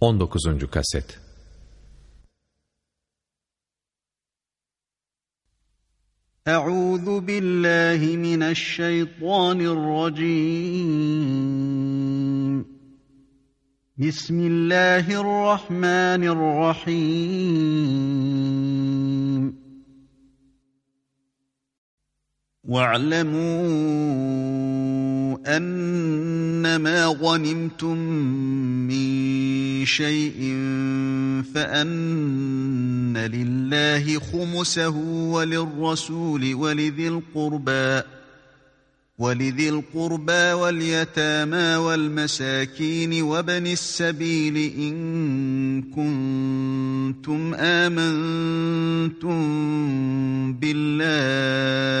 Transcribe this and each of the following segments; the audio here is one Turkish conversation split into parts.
19. kaset Euzu billahi mineşşeytanirracim Bismillahirrahmanirrahim وَاعْلَمُوا أَنَّمَا غَنِمْتُم مِّن شَيْءٍ فَأَنَّ لِلَّهِ خُمُسَهُ وَلِلرَّسُولِ وَلِذِي الْقُرْبَىٰ ولذي القربى واليتامى والمساكين وبن السبيل إن كنتم آمنتم بالله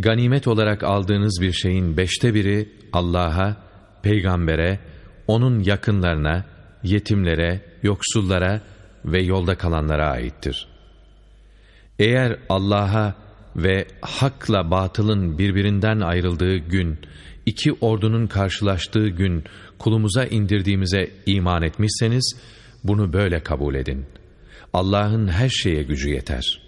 ganimet olarak aldığınız bir şeyin beşte biri Allah'a, peygambere, onun yakınlarına, yetimlere, yoksullara ve yolda kalanlara aittir. Eğer Allah'a ve hakla batılın birbirinden ayrıldığı gün, iki ordunun karşılaştığı gün kulumuza indirdiğimize iman etmişseniz, bunu böyle kabul edin. Allah'ın her şeye gücü yeter.''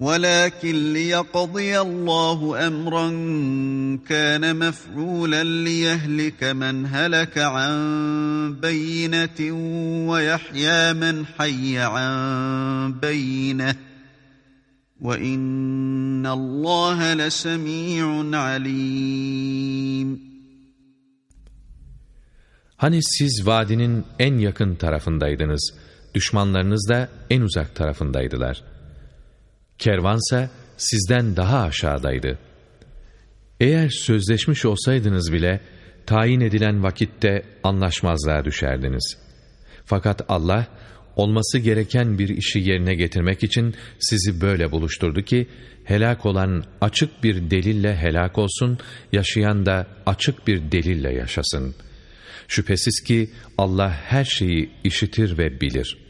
ولكن ليقضي الله أمرا كان مفعولا ليهلك من هلك عن بينة ويحيى من حي عن بينة وإن الله لسميع عليم Hani siz vadinin en yakın tarafındaydınız, düşmanlarınız da en uzak tarafındaydılar. Kervansa sizden daha aşağıdaydı. Eğer sözleşmiş olsaydınız bile, tayin edilen vakitte anlaşmazlığa düşerdiniz. Fakat Allah, olması gereken bir işi yerine getirmek için sizi böyle buluşturdu ki, helak olan açık bir delille helak olsun, yaşayan da açık bir delille yaşasın. Şüphesiz ki Allah her şeyi işitir ve bilir.''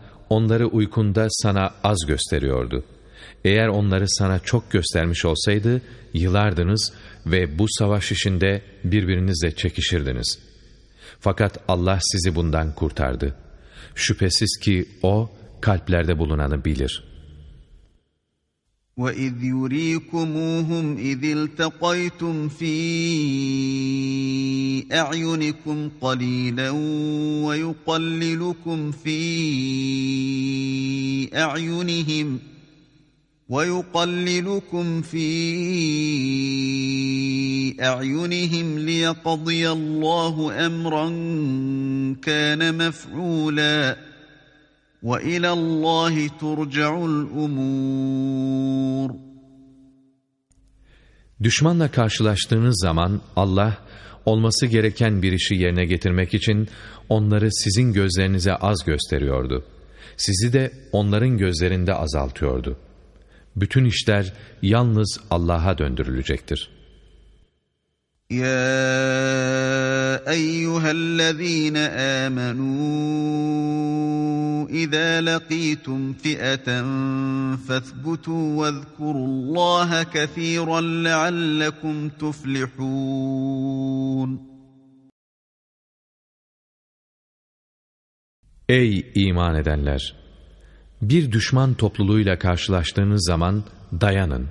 onları uykunda sana az gösteriyordu. Eğer onları sana çok göstermiş olsaydı, yılardınız ve bu savaş işinde birbirinizle çekişirdiniz. Fakat Allah sizi bundan kurtardı. Şüphesiz ki O, kalplerde bulunanı bilir.'' وَإِذْ يُرِيكُمُوهُمْ إِذِ الْتَقَيْتُمْ فِي أَعْيُنِكُمْ قَلِيلًا وَيُقَلِّلُكُمْ فِي أَعْيُنِهِمْ وَيُقَلِّلُكُمْ فِي أَعْيُنِهِمْ لِيَقْضِيَ اللَّهُ أَمْرًا كَانَ مَفْعُولًا وَإِلَى اللّٰهِ تُرْجَعُ الْأُمُورِ Düşmanla karşılaştığınız zaman Allah, olması gereken bir işi yerine getirmek için onları sizin gözlerinize az gösteriyordu. Sizi de onların gözlerinde azaltıyordu. Bütün işler yalnız Allah'a döndürülecektir. Ya ايها الذين امنوا اذا لقيتم فئه فاثبتوا واذكروا الله كثيرا لعلكم تفلحون Ey iman edenler! Bir düşman topluluğuyla karşılaştığınız zaman dayanın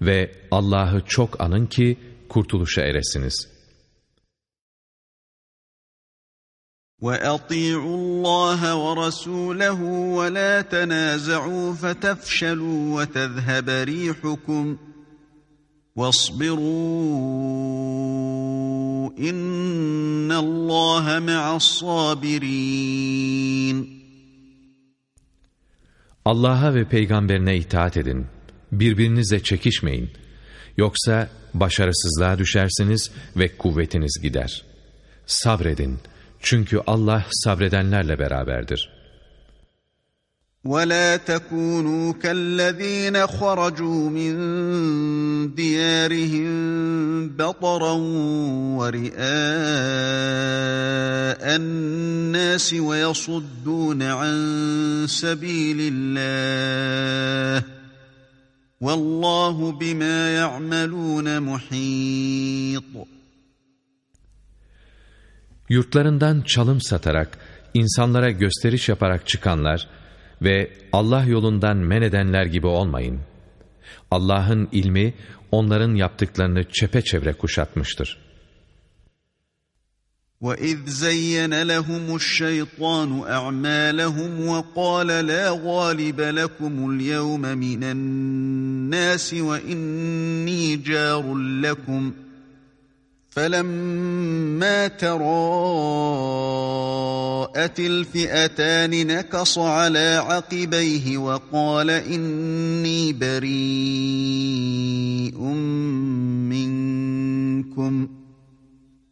ve Allah'ı çok anın ki kurtuluşa eresiniz.'' وَأَطِيعُوا اللّٰهَ وَرَسُولَهُ وَلَا تَنَازَعُوا فَتَفْشَلُوا وَتَذْهَبَ رِيحُكُمْ وَاصْبِرُوا اِنَّ اللّٰهَ مَعَ الصَّابِرِينَ Allah'a ve peygamberine itaat edin. Birbirinize çekişmeyin. Yoksa başarısızlığa düşersiniz ve kuvvetiniz gider. Sabredin. Çünkü Allah sabredenlerle beraberdir. وَلَا تَكُونُوا كَالَّذ۪ينَ خَرَجُوا مِنْ دِيَارِهِمْ بَطَرًا وَرِئَاءَ النَّاسِ وَيَصُدُّونَ عَنْ سَب۪يلِ اللّٰهِ Vallahu bima ya'malun muhit. Yurtlarından çalım satarak, insanlara gösteriş yaparak çıkanlar ve Allah yolundan men edenler gibi olmayın. Allah'ın ilmi onların yaptıklarını çepeçevre kuşatmıştır.'' وَإِذْ زَيَّنَ لَهُمُ الشَّيْطَانُ أَعْمَالَهُمْ وَقَالَ لَا غَالِبَ لَكُمُ الْيَوْمَ مِنَ النَّاسِ وَإِنِّي جَارٌ لَكُمْ ۖ فَلَمَّا تَرَاءَتِ الْفِئَتَانِ نَكَصَ عَلَى عَقِبَيْهِ وَقَالَ إِنِّي بَرِيءٌ مِّنكُمْ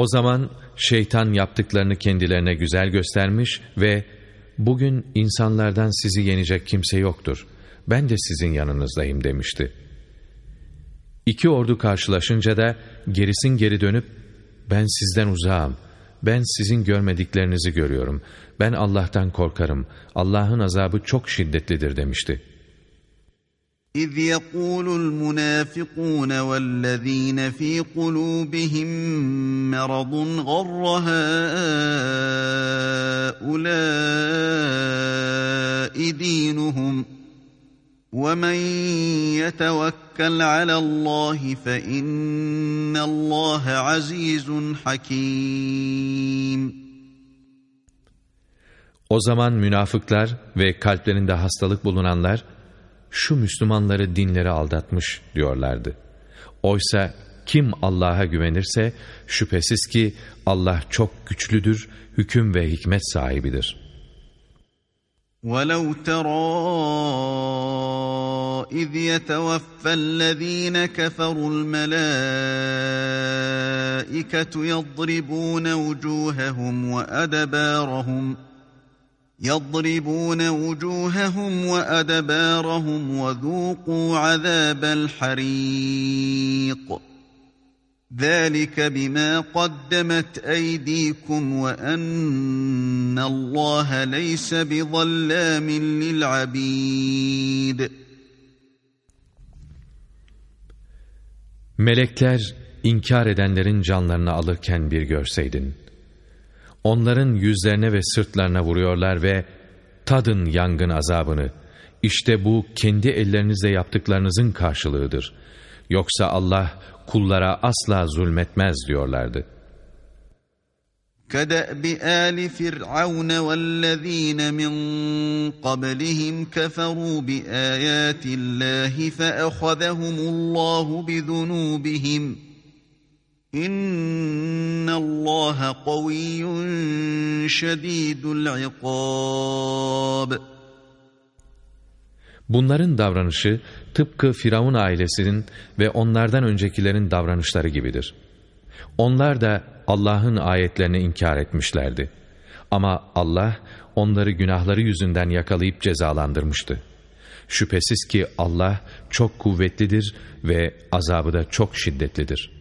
O zaman şeytan yaptıklarını kendilerine güzel göstermiş ve bugün insanlardan sizi yenecek kimse yoktur. Ben de sizin yanınızdayım demişti. İki ordu karşılaşınca da gerisin geri dönüp ben sizden uzağım, ben sizin görmediklerinizi görüyorum, ben Allah'tan korkarım, Allah'ın azabı çok şiddetlidir demişti. إذ يقول المنافقون والذين في قلوبهم مرض غر هؤلاء دينهم وَمَنْ يَتَوَكَّلْ عَلَى اللّٰهِ فَاِنَّ اللّٰهَ عَز۪يزٌ حَك۪يمٌ. O zaman münafıklar ve kalplerinde hastalık bulunanlar, şu Müslümanları dinleri aldatmış diyorlardı. Oysa kim Allah'a güvenirse şüphesiz ki Allah çok güçlüdür, hüküm ve hikmet sahibidir.'' ولو ترى إذ يتوفى الذين كفروا الملائكة يضربون وجوههم وأدبارهم يضربون وجوههم وأدبارهم وذوقوا عذاب الحريق ذَٰلِكَ بِمَا قَدَّمَتْ اَيْد۪يكُمْ وَاَنَّ اللّٰهَ لَيْسَ بِظَلَّامٍ لِلْعَب۪يدِ Melekler inkar edenlerin canlarını alırken bir görseydin. Onların yüzlerine ve sırtlarına vuruyorlar ve tadın yangın azabını. İşte bu kendi ellerinizle yaptıklarınızın karşılığıdır. Yoksa Allah kullara asla zulmetmez diyorlardı. كَدَأْبِ آلِ فِرْعَوْنَ وَالَّذ۪ينَ مِنْ قَبْلِهِمْ كَفَرُوا بِآيَاتِ اللّٰهِ فَأَخَذَهُمُ اللّٰهُ بِذُنُوبِهِمْ İnna Allah kaviyyun şedidul ikab. Bunların davranışı tıpkı Firavun ailesinin ve onlardan öncekilerin davranışları gibidir. Onlar da Allah'ın ayetlerini inkar etmişlerdi. Ama Allah onları günahları yüzünden yakalayıp cezalandırmıştı. Şüphesiz ki Allah çok kuvvetlidir ve azabı da çok şiddetlidir.''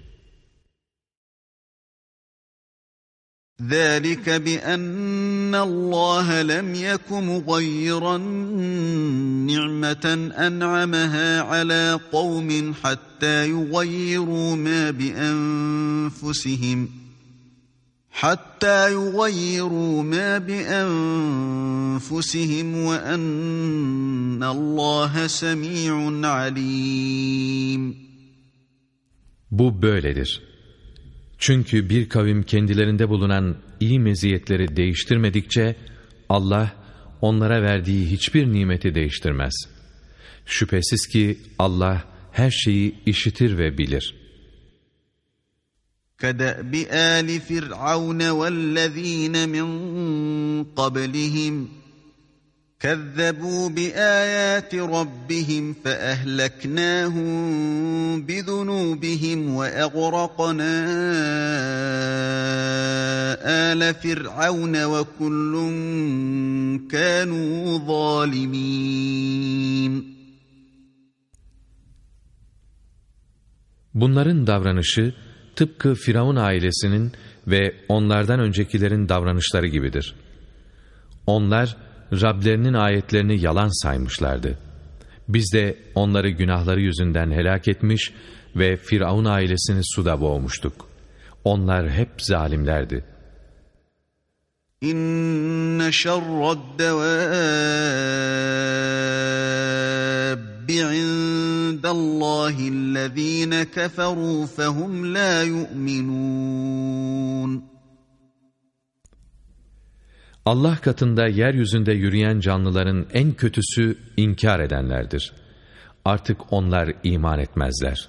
ذلك بأن الله لم يك مغيرا نعمة أنعمها على قوم حتى يغيروا ما بأنفسهم حتى يغيروا ما بأنفسهم وأن الله سميع عليم Bu böyledir. Çünkü bir kavim kendilerinde bulunan iyi meziyetleri değiştirmedikçe Allah onlara verdiği hiçbir nimeti değiştirmez. Şüphesiz ki Allah her şeyi işitir ve bilir. كَدَأْبِ آلِ فِرْعَوْنَ وَالَّذ۪ينَ مِنْ قَبْلِهِمْ كذبوا بآيات ربهم فأهلكناهم بذنوبهم وأغرقنا آل فرعون وكل كانوا ظالمين Bunların davranışı tıpkı Firavun ailesinin ve onlardan öncekilerin davranışları gibidir. Onlar, Rablerinin ayetlerini yalan saymışlardı. Biz de onları günahları yüzünden helak etmiş ve Firavun ailesini suda boğmuştuk. Onlar hep zalimlerdi. İnne şerrad devâbbi indallâhillezîne keferû fehum lâ yu'minûn. Allah katında yeryüzünde yürüyen canlıların en kötüsü inkar edenlerdir. Artık onlar iman etmezler.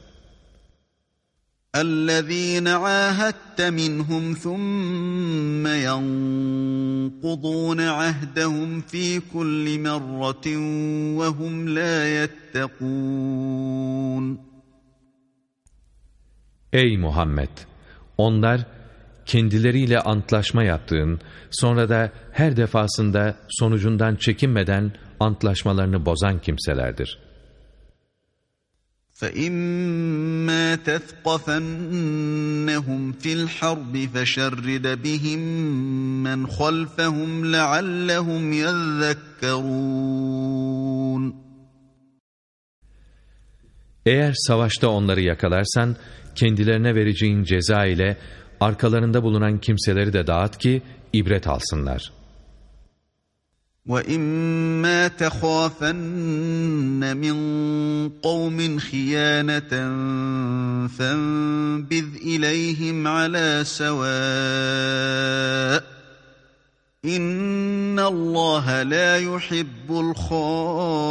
اَلَّذ۪ينَ عَاهَدْتَ مِنْهُمْ ثُمَّ يَنْقُضُونَ عَهْدَهُمْ ف۪ي كُلِّ مَرَّةٍ وَهُمْ لَا يَتَّقُونَ Ey Muhammed! Onlar, kendileriyle antlaşma yaptığın, sonra da her defasında sonucundan çekinmeden antlaşmalarını bozan kimselerdir. فَإِمَّا تَثْقَفَنَّهُمْ فِي الْحَرْبِ فَشَرِّدَ بِهِمْ مَنْ خَلْفَهُمْ لَعَلَّهُمْ يَذَّكَّرُونَ Eğer savaşta onları yakalarsan, kendilerine vereceğin ceza ile arkalarında bulunan kimseleri de dağıt ki ibret alsınlar. وَإِمَّا تَخَافَنَّ مِنْ قَوْمٍ خِيَانَةً فَانْبِذْ إِلَيْهِمْ عَلَى سَوَاءٍ إِنَّ اللَّهَ لَا يُحِبُّ الْخَائِنِينَ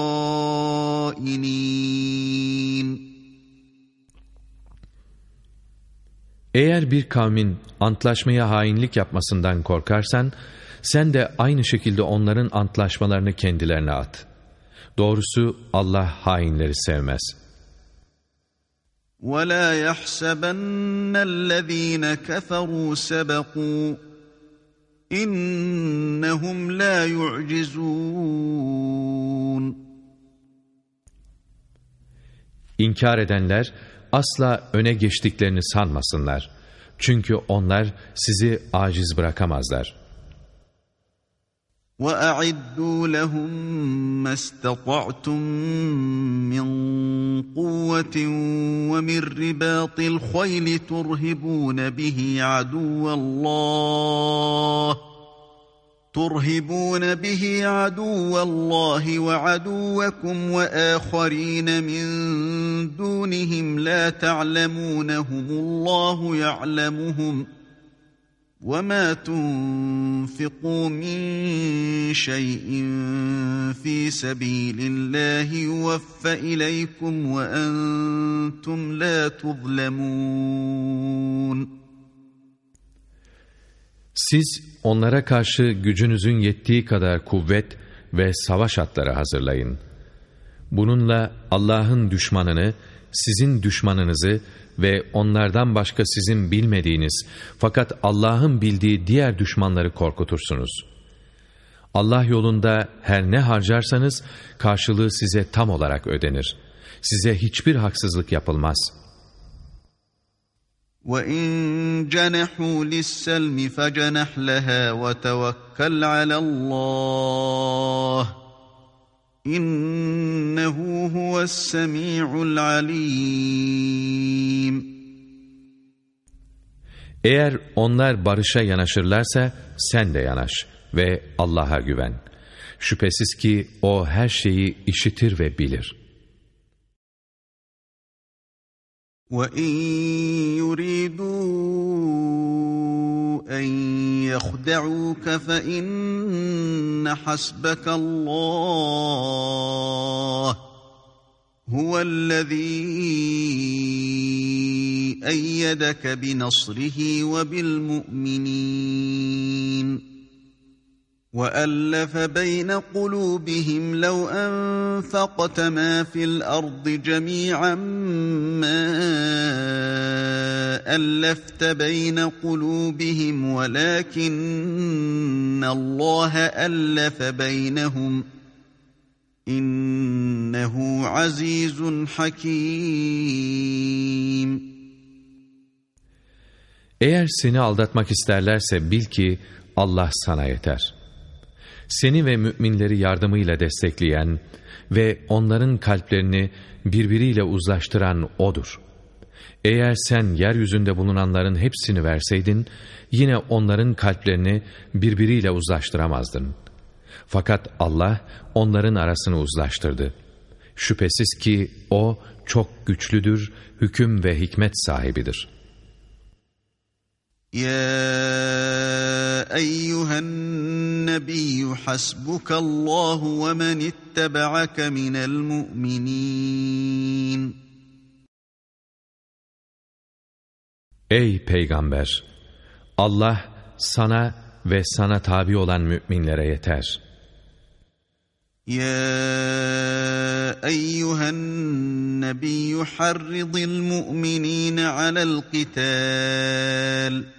Eğer bir kavmin antlaşmaya hainlik yapmasından korkarsan, sen de aynı şekilde onların antlaşmalarını kendilerine at. Doğrusu Allah hainleri sevmez. وَلَا يَحْسَبَنَّ الَّذ۪ينَ كَفَرُوا سَبَقُوا اِنَّهُمْ لَا يُعْجِزُونَ İnkar edenler, asla öne geçtiklerini sanmasınlar. Çünkü onlar sizi aciz bırakamazlar. وَأَعِدُّوا لَهُم مَّا اسْتَطَعْتُم مِّن قُوَّةٍ وَمِن رِّبَاطِ الْخَيْلِ تُرْهِبُونَ بِهِ عَدُوَّ اللَّهِ ترهبون به عدو الله وعدوكم وآخرين من دونهم لا تعلمونهم الله يعلمهم وما تنفقوا من شيء في سبيل الله يوفى إليكم وأنتم لا تظلمون. Siz onlara karşı gücünüzün yettiği kadar kuvvet ve savaş atları hazırlayın. Bununla Allah'ın düşmanını, sizin düşmanınızı ve onlardan başka sizin bilmediğiniz fakat Allah'ın bildiği diğer düşmanları korkutursunuz. Allah yolunda her ne harcarsanız karşılığı size tam olarak ödenir. Size hiçbir haksızlık yapılmaz.'' وَاِنْ جَنَحُوا لِلسَّلْمِ فَجَنَحْ لَهَا وَتَوَكَّلْ عَلَى اللّٰهِ اِنَّهُ هُوَ السَّمِيعُ الْعَلِيمُ Eğer onlar barışa yanaşırlarsa sen de yanaş ve Allah'a güven. Şüphesiz ki O her şeyi işitir ve bilir.'' وَاِنْ يُرِيدُوا اَنْ يَخْدَعُوكَ فَإِنَّ حَسْبَكَ اللّٰهِ هُوَ الَّذ۪ي أَيَّدَكَ بِنَصْرِهِ وَبِالْمُؤْمِنِينَ وَأَلَّفَ بَيْنَ قُلُوبِهِمْ لَوْ أَنفَقْتَ مَا فِي الْأَرْضِ جَمِيعًا مَا أَلَّفْتَ بَيْنَ قُلُوبِهِمْ وَلَكِنَّ اللّٰهَ أَلَّفَ بَيْنَهُمْ إِنَّهُ عَزِيزٌ حَكِيمٌ Eğer seni aldatmak isterlerse bil ki Allah sana yeter.'' Seni ve müminleri yardımıyla destekleyen ve onların kalplerini birbiriyle uzlaştıran O'dur. Eğer sen yeryüzünde bulunanların hepsini verseydin, yine onların kalplerini birbiriyle uzlaştıramazdın. Fakat Allah onların arasını uzlaştırdı. Şüphesiz ki O çok güçlüdür, hüküm ve hikmet sahibidir.'' يا أيها النبي حسبك الله ومن اتبعك من المؤمنين. Ey peygamber! Allah sana ve sana tabi olan müminlere yeter. يا أيها النبي حرض المؤمنين على القتال.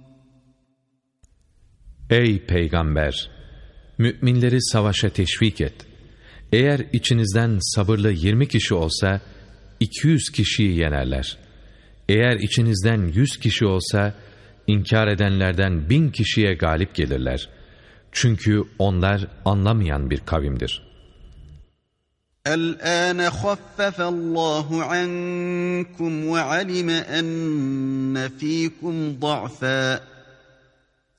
Ey peygamber! Müminleri savaşa teşvik et. Eğer içinizden sabırlı yirmi kişi olsa, iki yüz kişiyi yenerler. Eğer içinizden yüz kişi olsa, inkar edenlerden bin kişiye galip gelirler. Çünkü onlar anlamayan bir kavimdir. الآن خفف الله عنكم وعلم أن فيكم ضعفاً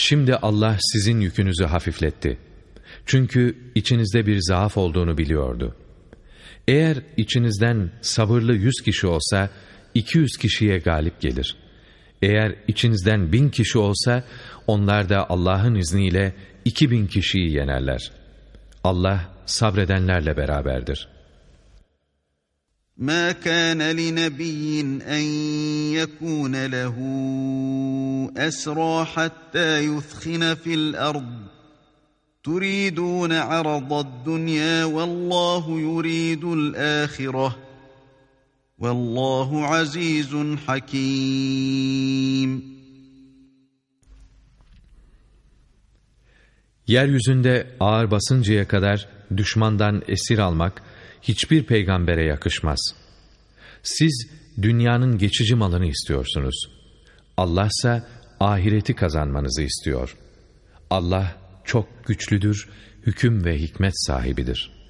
Şimdi Allah sizin yükünüzü hafifletti. Çünkü içinizde bir zaaf olduğunu biliyordu. Eğer içinizden sabırlı yüz kişi olsa, iki yüz kişiye galip gelir. Eğer içinizden bin kişi olsa, onlar da Allah'ın izniyle iki bin kişiyi yenerler. Allah sabredenlerle beraberdir.'' ما كان لنبي أن يكون له أسرى حتى يثخن في الأرض. تريدون عرض الدنيا والله يريد الآخرة. والله عزيز حكيم. Yeryüzünde ağır basıncaya kadar düşmandan esir almak hiçbir peygambere yakışmaz. Siz dünyanın geçici malını istiyorsunuz. Allah ise ahireti kazanmanızı istiyor. Allah çok güçlüdür, hüküm ve hikmet sahibidir.''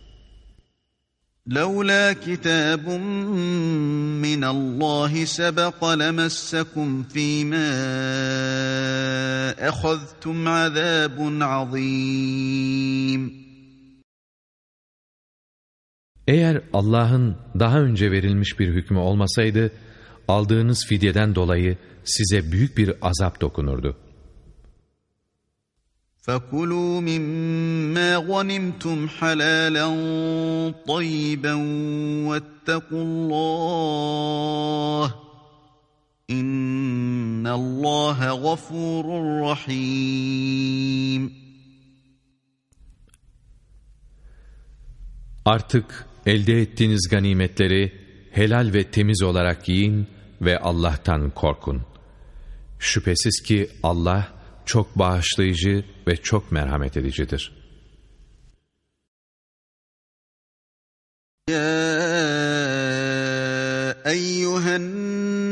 لولا كتاب من الله سبق لمسكم فيما أخذتم عذاب عظيم Eğer Allah'ın daha önce verilmiş bir hükmü olmasaydı, aldığınız fidyeden dolayı size büyük bir azap dokunurdu. فَكُلُوا مِمَّا غَنِمْتُمْ حَلَالًا طَيِّبًا وَاتَّقُوا اللّٰهِ اِنَّ اللّٰهَ غَفُورٌ رَحِيمٌ Artık elde ettiğiniz ganimetleri helal ve temiz olarak yiyin ve Allah'tan korkun. Şüphesiz ki Allah, çok bağışlayıcı ve çok merhamet edicidir. Ya eyyühen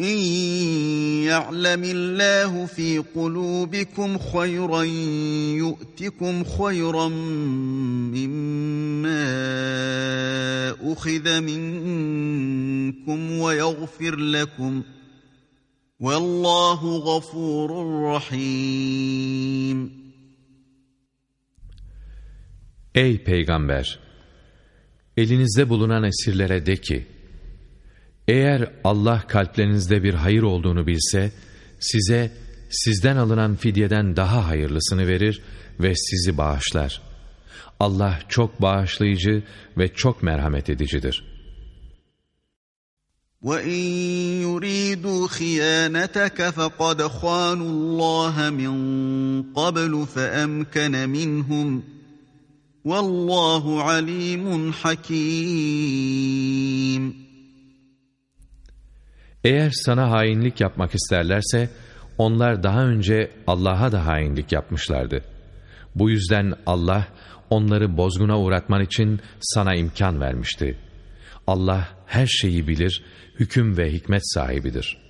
إن يعلم الله في قلوبكم خيرا يؤتكم خيرا مما أخذ منكم ويغفر لكم والله غفور رحيم Ey Peygamber! Elinizde bulunan esirlere de ki, Eğer Allah kalplerinizde bir hayır olduğunu bilse, size sizden alınan fidyeden daha hayırlısını verir ve sizi bağışlar. Allah çok bağışlayıcı ve çok merhamet edicidir. وَاِنْ يُرِيدُوا خِيَانَتَكَ فَقَدْ خَانُوا اللّٰهَ مِنْ قَبْلُ فَأَمْكَنَ مِنْهُمْ وَاللّٰهُ عَلِيمٌ حَكِيمٌ eğer sana hainlik yapmak isterlerse, onlar daha önce Allah'a da hainlik yapmışlardı. Bu yüzden Allah, onları bozguna uğratman için sana imkan vermişti. Allah her şeyi bilir, hüküm ve hikmet sahibidir.''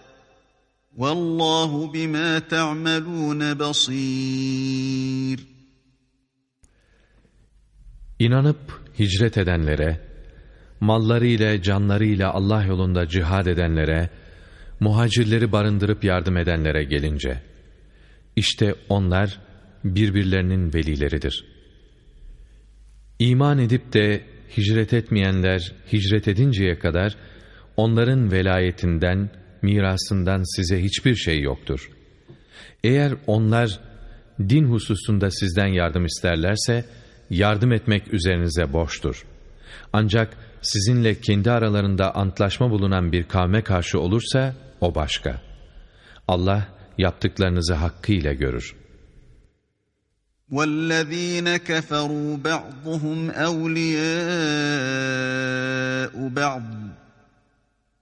Vallahu bima ta'malun basir. İnanıp hicret edenlere, mallarıyla, canlarıyla Allah yolunda cihad edenlere, muhacirleri barındırıp yardım edenlere gelince, işte onlar birbirlerinin velileridir. İman edip de hicret etmeyenler hicret edinceye kadar onların velayetinden, mirasından size hiçbir şey yoktur. Eğer onlar din hususunda sizden yardım isterlerse, yardım etmek üzerinize borçtur. Ancak sizinle kendi aralarında antlaşma bulunan bir kavme karşı olursa, o başka. Allah yaptıklarınızı hakkıyla görür. وَالَّذ۪ينَ كَفَرُوا بَعْضُهُمْ أَوْلِيَاءُ بَعْضٍ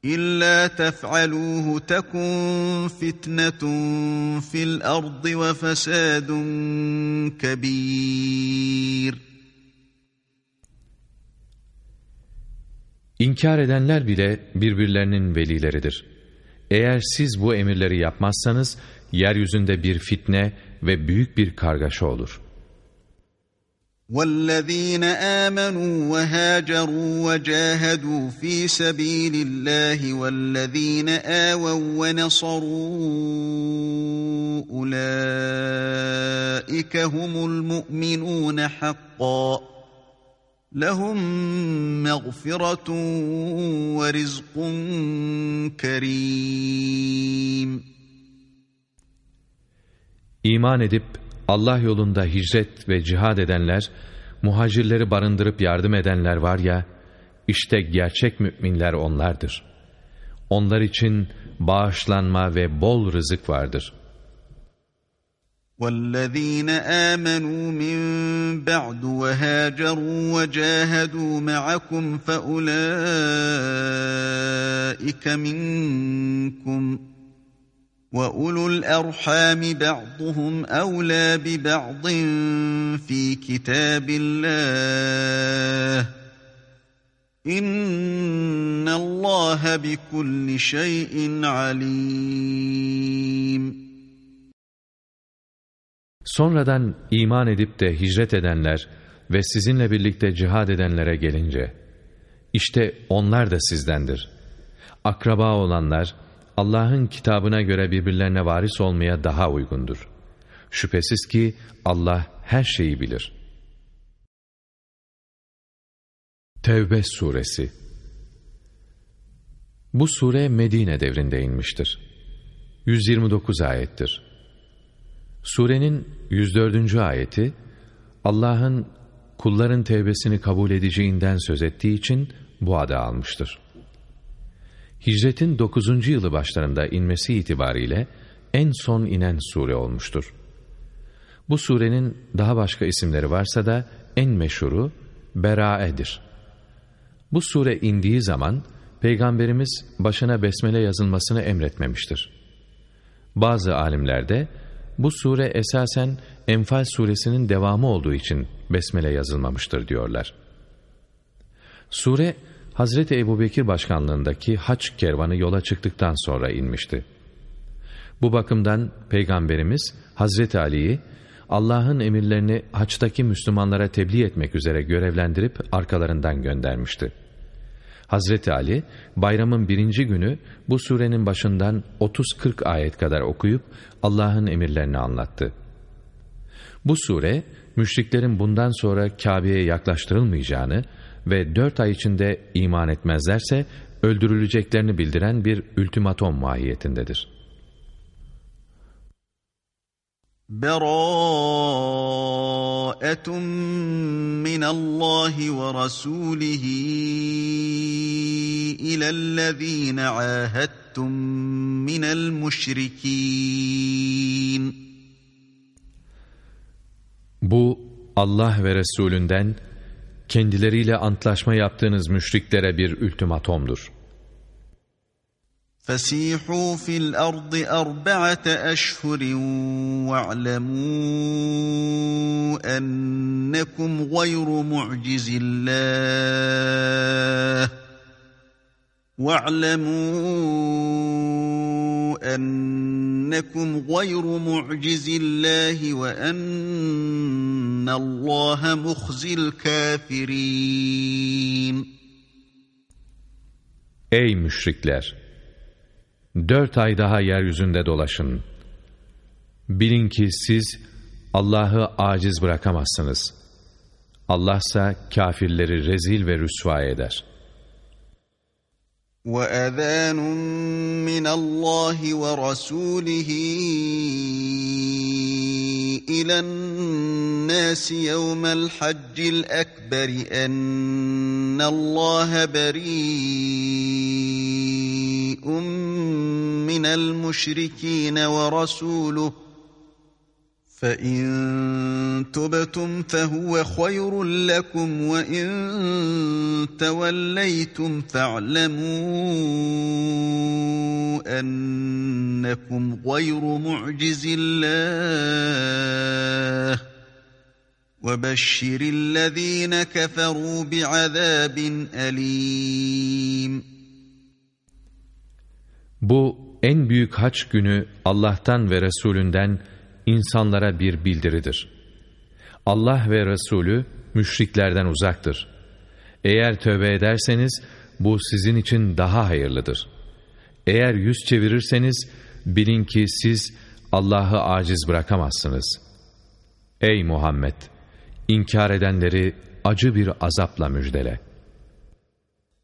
İlla tef'aluhu tekun fitnetun fil ardı ve fesadun kebir. İnkar edenler bile birbirlerinin velileridir. Eğer siz bu emirleri yapmazsanız, yeryüzünde bir fitne ve büyük bir kargaşa olur.'' والذين آمنوا وهاجروا وجاهدوا في سبيل الله والذين آووا ونصروا أولئك هم المؤمنون حقا لهم مغفرة ورزق كريم. İman edip Allah yolunda hicret ve cihad edenler, muhacirleri barındırıp yardım edenler var ya, işte gerçek müminler onlardır. Onlar için bağışlanma ve bol rızık vardır. وَالَّذ۪ينَ آمَنُوا مِنْ بَعْدُ وَهَاجَرُوا وَجَاهَدُوا مَعَكُمْ فَأُولَٰئِكَ مِنْكُمْ وَأُولُو الْأَرْحَامِ بَعْضُهُمْ أَوْلَى بِبَعْضٍ فِي كِتَابِ اللّٰهِ اِنَّ اللّٰهَ بِكُلِّ شَيْءٍ عَلِيمٌ Sonradan iman edip de hicret edenler ve sizinle birlikte cihad edenlere gelince, işte onlar da sizdendir. Akraba olanlar, Allah'ın kitabına göre birbirlerine varis olmaya daha uygundur. Şüphesiz ki Allah her şeyi bilir. Tevbe Suresi Bu sure Medine devrinde inmiştir. 129 ayettir. Surenin 104. ayeti Allah'ın kulların tevbesini kabul edeceğinden söz ettiği için bu adı almıştır. Hicretin 9. yılı başlarında inmesi itibariyle en son inen sure olmuştur. Bu surenin daha başka isimleri varsa da en meşhuru Berae'dir. Bu sure indiği zaman Peygamberimiz başına besmele yazılmasını emretmemiştir. Bazı alimlerde bu sure esasen Enfal suresinin devamı olduğu için besmele yazılmamıştır diyorlar. Sure Hazreti Ebubekir başkanlığındaki haç kervanı yola çıktıktan sonra inmişti. Bu bakımdan Peygamberimiz Hazreti Ali'yi Allah'ın emirlerini haçtaki Müslümanlara tebliğ etmek üzere görevlendirip arkalarından göndermişti. Hazreti Ali, bayramın birinci günü bu surenin başından 30-40 ayet kadar okuyup Allah'ın emirlerini anlattı. Bu sure, müşriklerin bundan sonra Kabe'ye yaklaştırılmayacağını ve dört ay içinde iman etmezlerse öldürüleceklerini bildiren bir ultimatom mahiyetindedir. Berâetun minallâhi ve rasûlihi ilellezîne âhettum minel müşrikîn. Bu Allah ve Resulünden kendileriyle antlaşma yaptığınız müşriklere bir ultimatomdur. فَسِيحُوا فِي الْأَرْضِ أَرْبَعَةَ أَشْهُرٍ وَاعْلَمُوا أَنَّكُمْ غَيْرُ مُعْجِزِ اللّٰهِ وَاعْلَمُوا أَنَّكُمْ غَيْرُ مُعْجِزِ اللّٰهِ وَأَنَّ اللّٰهَ مُخْزِي الْكَافِرِينَ Ey müşrikler! Dört ay daha yeryüzünde dolaşın. Bilin ki siz Allah'ı aciz bırakamazsınız. Allah ise kafirleri rezil ve rüsva eder.'' وَأَذَانٌ مِّنَ اللَّهِ وَرَسُولِهِ إِلَى النَّاسِ يَوْمَ الْحَجِّ الْأَكْبَرِ أَنَّ اللَّهَ بَرِيءٌ مِّنَ الْمُشْرِكِينَ وَرَسُولُهُ فَإِن تُبْتُمْ فَهُوَ خَيْرٌ لَكُمْ وَإِن تَوَلَّيْتُمْ فَاعْلَمُوا أَنَّكُمْ غَيْرُ مُعْجِزِي اللَّهِ وَبَشِّرِ الَّذ۪ينَ كَفَرُوا بِعَذَابٍ أَل۪يمٍ Bu en büyük haç günü Allah'tan ve Resulünden insanlara bir bildiridir. Allah ve Resulü müşriklerden uzaktır. Eğer tövbe ederseniz bu sizin için daha hayırlıdır. Eğer yüz çevirirseniz bilin ki siz Allah'ı aciz bırakamazsınız. Ey Muhammed! İnkar edenleri acı bir azapla müjdele.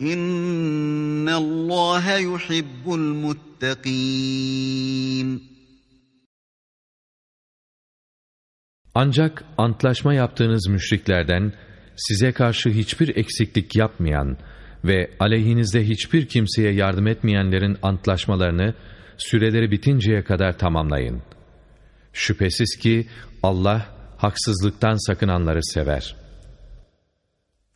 İnna Allah yuhibbul muttaqin. Ancak antlaşma yaptığınız müşriklerden size karşı hiçbir eksiklik yapmayan ve aleyhinizde hiçbir kimseye yardım etmeyenlerin antlaşmalarını süreleri bitinceye kadar tamamlayın. Şüphesiz ki Allah haksızlıktan sakınanları sever.''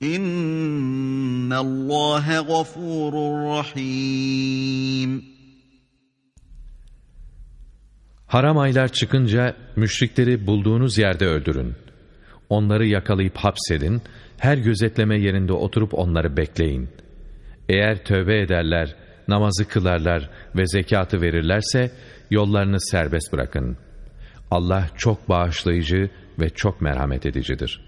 İnnallâhe gafurur rahim. Haram aylar çıkınca müşrikleri bulduğunuz yerde öldürün. Onları yakalayıp hapsedin, her gözetleme yerinde oturup onları bekleyin. Eğer tövbe ederler, namazı kılarlar ve zekatı verirlerse yollarını serbest bırakın. Allah çok bağışlayıcı ve çok merhamet edicidir.''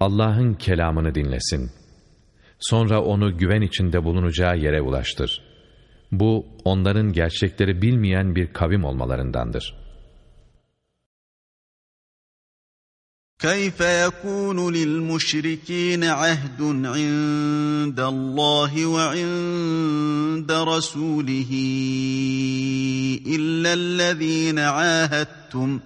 Allah'ın kelamını dinlesin. Sonra onu güven içinde bulunacağı yere ulaştır. Bu, onların gerçekleri bilmeyen bir kavim olmalarındandır. كَيْفَ يَكُونُ لِلْمُشْرِك۪ينَ عَهْدٌ عِنْدَ اللّٰهِ وَعِنْدَ رَسُولِهِ إِلَّا الَّذ۪ينَ عَاهَدتُّمْ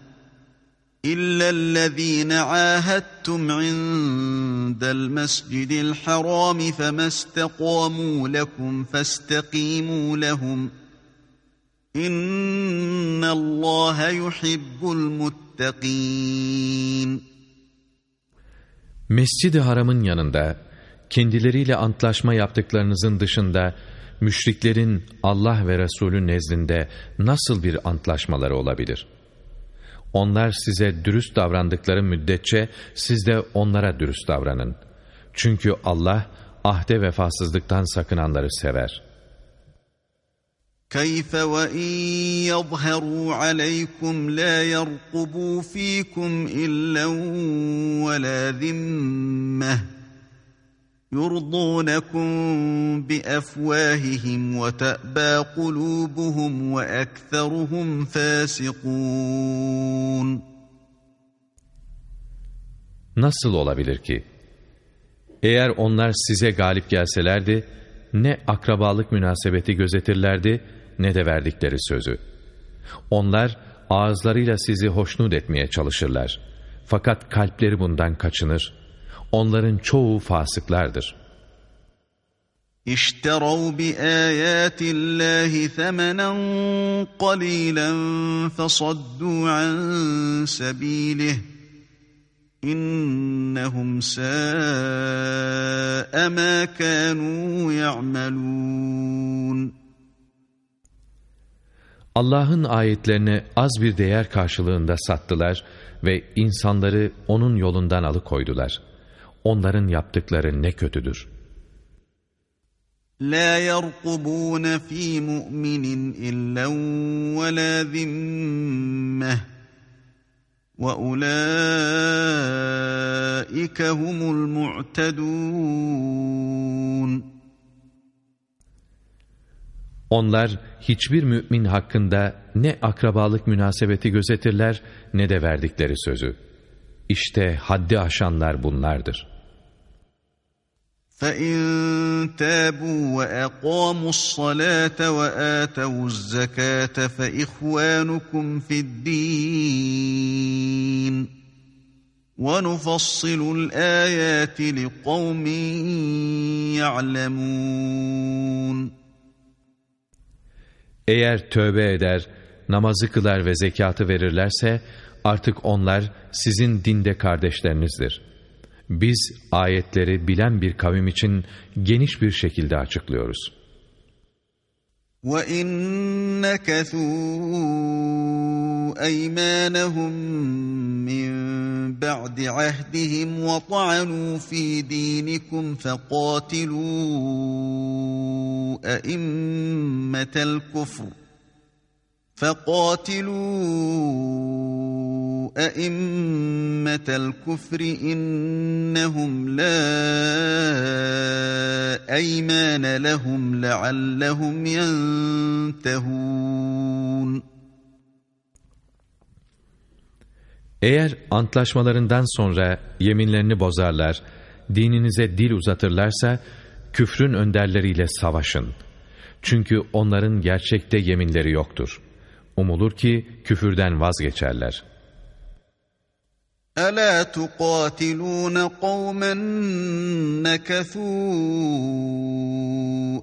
إلا الذين عاهدتم عند المسجد الحرام فما استقاموا لكم فاستقيموا لهم إن الله يحب المتقين Mescid-i Haram'ın yanında kendileriyle antlaşma yaptıklarınızın dışında müşriklerin Allah ve Resulü nezdinde nasıl bir antlaşmaları olabilir?'' Onlar size dürüst davrandıkları müddetçe siz de onlara dürüst davranın. Çünkü Allah ahde vefasızlıktan sakınanları sever. كَيْفَ وَاِنْ يَظْهَرُوا عَلَيْكُمْ لَا يَرْقُبُوا ف۪يكُمْ اِلَّا وَلَا ذِمَّةً يُرْضُونَكُمْ بِأَفْوَاهِهِمْ وَتَأْبَى قُلُوبُهُمْ وَأَكْثَرُهُمْ فَاسِقُونَ Nasıl olabilir ki? Eğer onlar size galip gelselerdi, ne akrabalık münasebeti gözetirlerdi, ne de verdikleri sözü. Onlar ağızlarıyla sizi hoşnut etmeye çalışırlar. Fakat kalpleri bundan kaçınır. onların çoğu fasıklardır. İşterav bi ayatillahi themenen qalilan fasaddu an sabilih. İnnehum sa'a ma kanu ya'malun. Allah'ın ayetlerini az bir değer karşılığında sattılar ve insanları onun yolundan alıkoydular.'' Onların yaptıkları ne kötüdür. La yerkubun fi mu'minin illen ve la zimmeh ve ulaike humul mu'tedun. Onlar hiçbir mümin hakkında ne akrabalık münasebeti gözetirler ne de verdikleri sözü. İşte haddi aşanlar bunlardır. فَاِنْ تَابُوا وَاَقَامُوا الصَّلَاةَ وَآتَوُوا الزَّكَاةَ فَإِخْوَانُكُمْ فِي الدِّينِ وَنُفَصِّلُ الْآيَاتِ لِقَوْمٍ يَعْلَمُونَ Eğer tövbe eder, namazı kılar ve zekatı verirlerse, artık onlar sizin dinde kardeşlerinizdir. Biz ayetleri bilen bir kavim için geniş bir şekilde açıklıyoruz. وَاِنْ نَكَثُوا اَيْمَانَهُمْ مِنْ بَعْدِ عَهْدِهِمْ وَطَعَنُوا فِي دِينِكُمْ فَقَاتِلُوا أَئِمَّةَ الْكُفْرِ فَقَاتِلُوا أَئِمَّةَ الْكُفْرِ إِنَّهُمْ لَا أَيْمَانَ لَهُمْ لَعَلَّهُمْ يَنْتَهُونَ Eğer antlaşmalarından sonra yeminlerini bozarlar, dininize dil uzatırlarsa, küfrün önderleriyle savaşın. Çünkü onların gerçekte yeminleri yoktur.'' Umulur ki küfürden vazgeçerler. ألا تقاتلون قوما نكثوا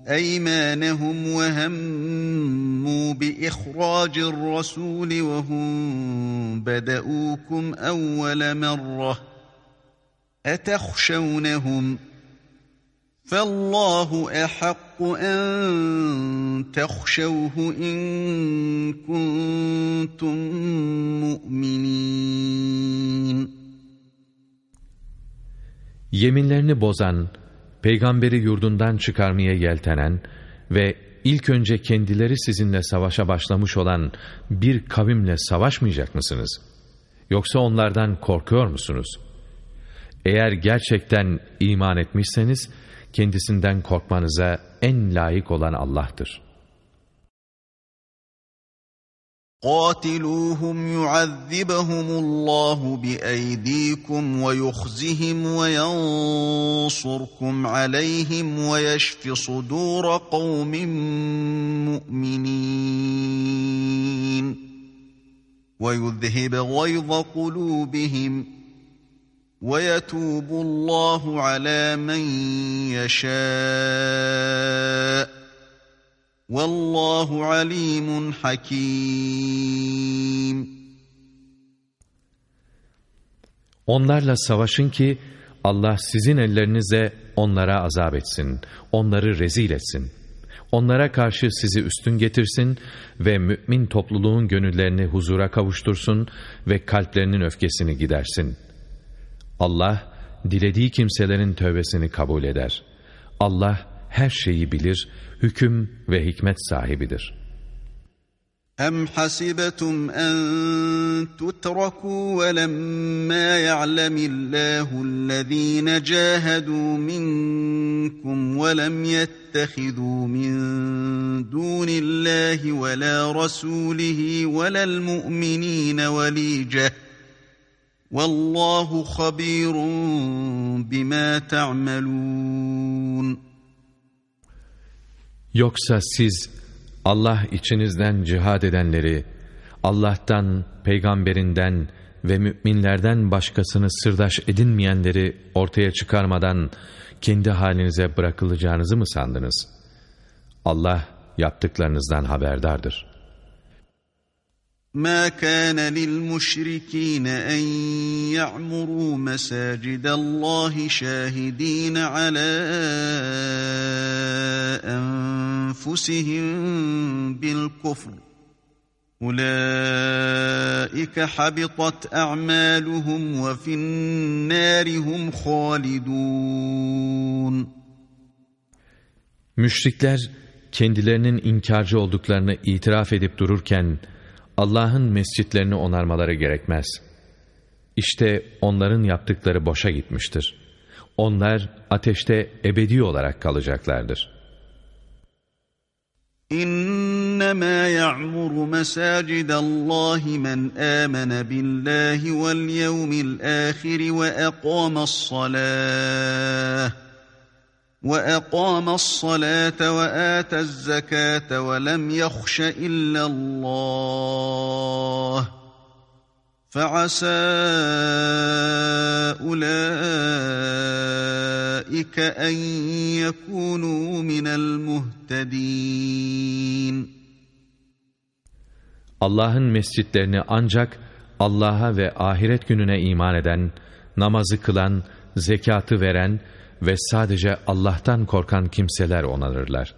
أيمانهم وهموا بإخراج الرسول وهم بدؤوكم أول مرة أتخشونهم ؟ فَاللّٰهُ اَحَقُّ اَنْ تَخْشَوْهُ اِنْ كُنْتُمْ مُؤْمِنِينَ Yeminlerini bozan, peygamberi yurdundan çıkarmaya yeltenen ve ilk önce kendileri sizinle savaşa başlamış olan bir kavimle savaşmayacak mısınız? Yoksa onlardan korkuyor musunuz? Eğer gerçekten iman etmişseniz, kendisinden korkmanıza en layık olan Allah'tır. قاتلوهم يعذبهم الله بأيديكم ويخزهم وينصركم عليهم ويشف صدور قوم مؤمنين ويذهب غيظ قلوبهم وَيَتُوبُ اللّٰهُ عَلَى مَنْ يَشَاءُ وَاللّٰهُ عَلِيمٌ حَكِيمٌ Onlarla savaşın ki Allah sizin ellerinizle onlara azap etsin, onları rezil etsin. Onlara karşı sizi üstün getirsin ve mümin topluluğun gönüllerini huzura kavuştursun ve kalplerinin öfkesini gidersin.'' Allah, dilediği kimselerin tövbesini kabul eder. Allah her şeyi bilir, hüküm ve hikmet sahibidir. أَمْ حَسِبَتُمْ أَنْ تُتْرَكُوا وَلَمَّا يَعْلَمِ اللَّهُ الَّذ۪ينَ جَاهَدُوا مِنْكُمْ وَلَمْ يَتَّخِذُوا مِنْ دُونِ اللّٰهِ وَلَا رَسُولِهِ وَلَا الْمُؤْمِنِينَ وَلِيجَةً Vallahu habirun bima ta'malun. Yoksa siz Allah içinizden cihad edenleri Allah'tan, peygamberinden ve müminlerden başkasını sırdaş edinmeyenleri ortaya çıkarmadan kendi halinize bırakılacağınızı mı sandınız? Allah yaptıklarınızdan haberdardır.'' ما كان للمشركين أن يعمروا مساجد الله شاهدين على أنفسهم بالكفر. أولئك حبطت أعمالهم وفي النار هم خالدون. Müşrikler kendilerinin inkarcı olduklarını itiraf edip dururken Allah'ın mescitlerini onarmaları gerekmez. İşte onların yaptıkları boşa gitmiştir. Onlar ateşte ebedi olarak kalacaklardır. İnnemâ ya'muru mesâcidallâhi men âmene billâhi vel yevmil âhiri ve ekâmes salâh. وأقام الصلاة وآتى الزكاة ولم يخش إلا الله فعسى أولئك أن يكونوا من المهتدين Allah'ın mescitlerini ancak Allah'a ve ahiret gününe iman eden, namazı kılan, zekatı veren ve sadece Allah'tan korkan kimseler onarırlar.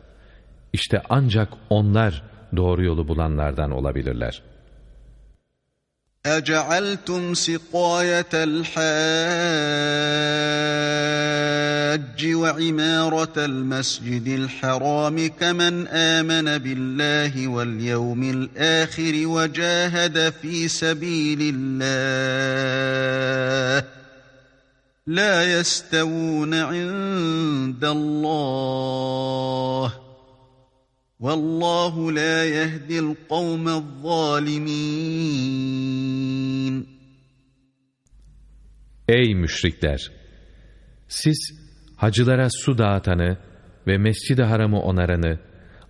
İşte ancak onlar doğru yolu bulanlardan olabilirler. اَجَعَلْتُمْ سِقَايَةَ الْحَاجِّ وَعِمَارَةَ الْمَسْجِدِ الْحَرَامِ كَمَنْ آمَنَ بِاللَّهِ وَالْيَوْمِ الْآخِرِ وَجَاهَدَ فِي سَبِيلِ اللّٰهِ La yestevûne indallah. Vallahu la yehdil kavmez zalimin. Ey müşrikler! Siz hacılara su dağıtanı ve mescid-i haramı onaranı,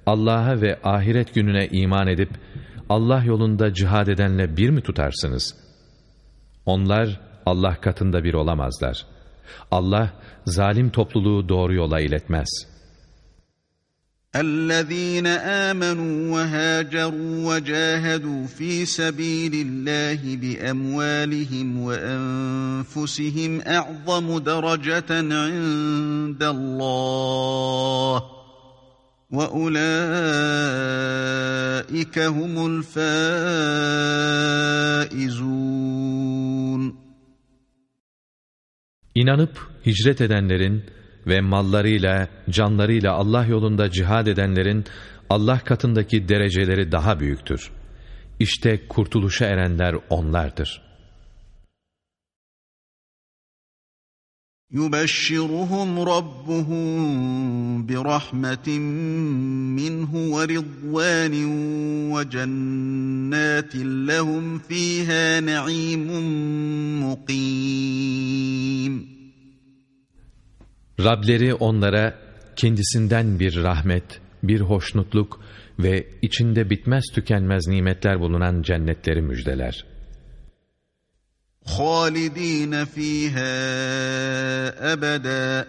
Allah'a ve ahiret gününe iman edip Allah yolunda cihad edenle bir mi tutarsınız? Onlar Allah katında bir olamazlar. Allah zalim topluluğu doğru yola iletmez. اَلَّذ۪ينَ آمَنُوا وَهَاجَرُوا وَجَاهَدُوا ف۪ي سَب۪يلِ اللّٰهِ بِأَمْوَالِهِمْ وَأَنْفُسِهِمْ اَعْظَمُ دَرَجَةً عِنْدَ اللّٰهِ وَاُولَٰئِكَ هُمُ الْفَائِزُونَ İnanıp hicret edenlerin ve mallarıyla, canlarıyla Allah yolunda cihad edenlerin Allah katındaki dereceleri daha büyüktür. İşte kurtuluşa erenler onlardır. يُبَشِّرُهُمْ رَبُّهُمْ بِرَحْمَةٍ مِّنْهُ وَرِضْوَانٍ وَجَنَّاتٍ لَهُمْ فِيهَا نَعِيمٌ مُقِيمٌ Rableri onlara kendisinden bir rahmet, bir hoşnutluk ve içinde bitmez tükenmez nimetler bulunan cennetleri müjdeler. خالدين فيها أبدا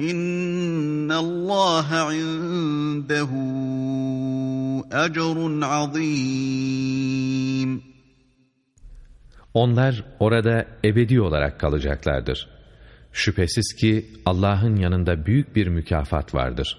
إن الله عنده أجر عظيم Onlar orada ebedi olarak kalacaklardır. Şüphesiz ki Allah'ın yanında büyük bir mükafat vardır.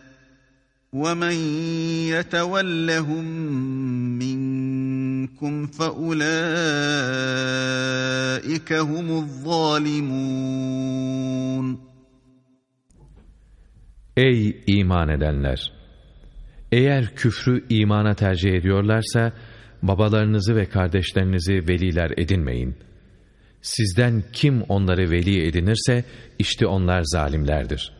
وَمَنْ يَتَوَلَّهُمْ مِنْكُمْ فَأُولَٰئِكَ هُمُ الظَّالِمُونَ Ey iman edenler! Eğer küfrü imana tercih ediyorlarsa, babalarınızı ve kardeşlerinizi veliler edinmeyin. Sizden kim onları veli edinirse, işte onlar zalimlerdir.''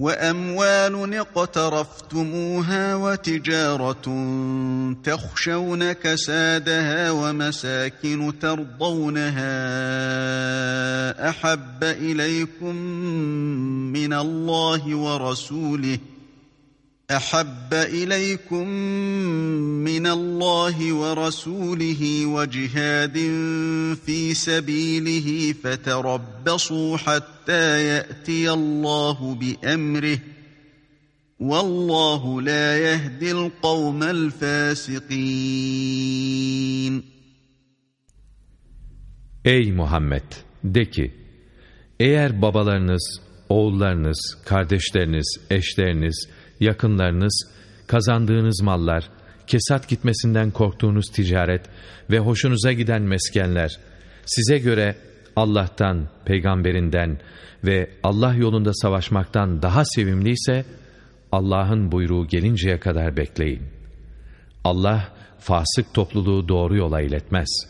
وأموال اقترفتموها وتجارة تخشون كسادها ومساكن ترضونها أحب إليكم من الله ورسوله أحب إليكم من الله ورسوله وجهاد في سبيله فتربصوا حتى يأتي الله بأمره والله لا يهدي القوم الفاسقين Ey Muhammed! De ki, eğer babalarınız, oğullarınız, kardeşleriniz, eşleriniz, yakınlarınız, kazandığınız mallar, kesat gitmesinden korktuğunuz ticaret ve hoşunuza giden meskenler, size göre Allah'tan, peygamberinden ve Allah yolunda savaşmaktan daha sevimliyse, Allah'ın buyruğu gelinceye kadar bekleyin. Allah, fasık topluluğu doğru yola iletmez.''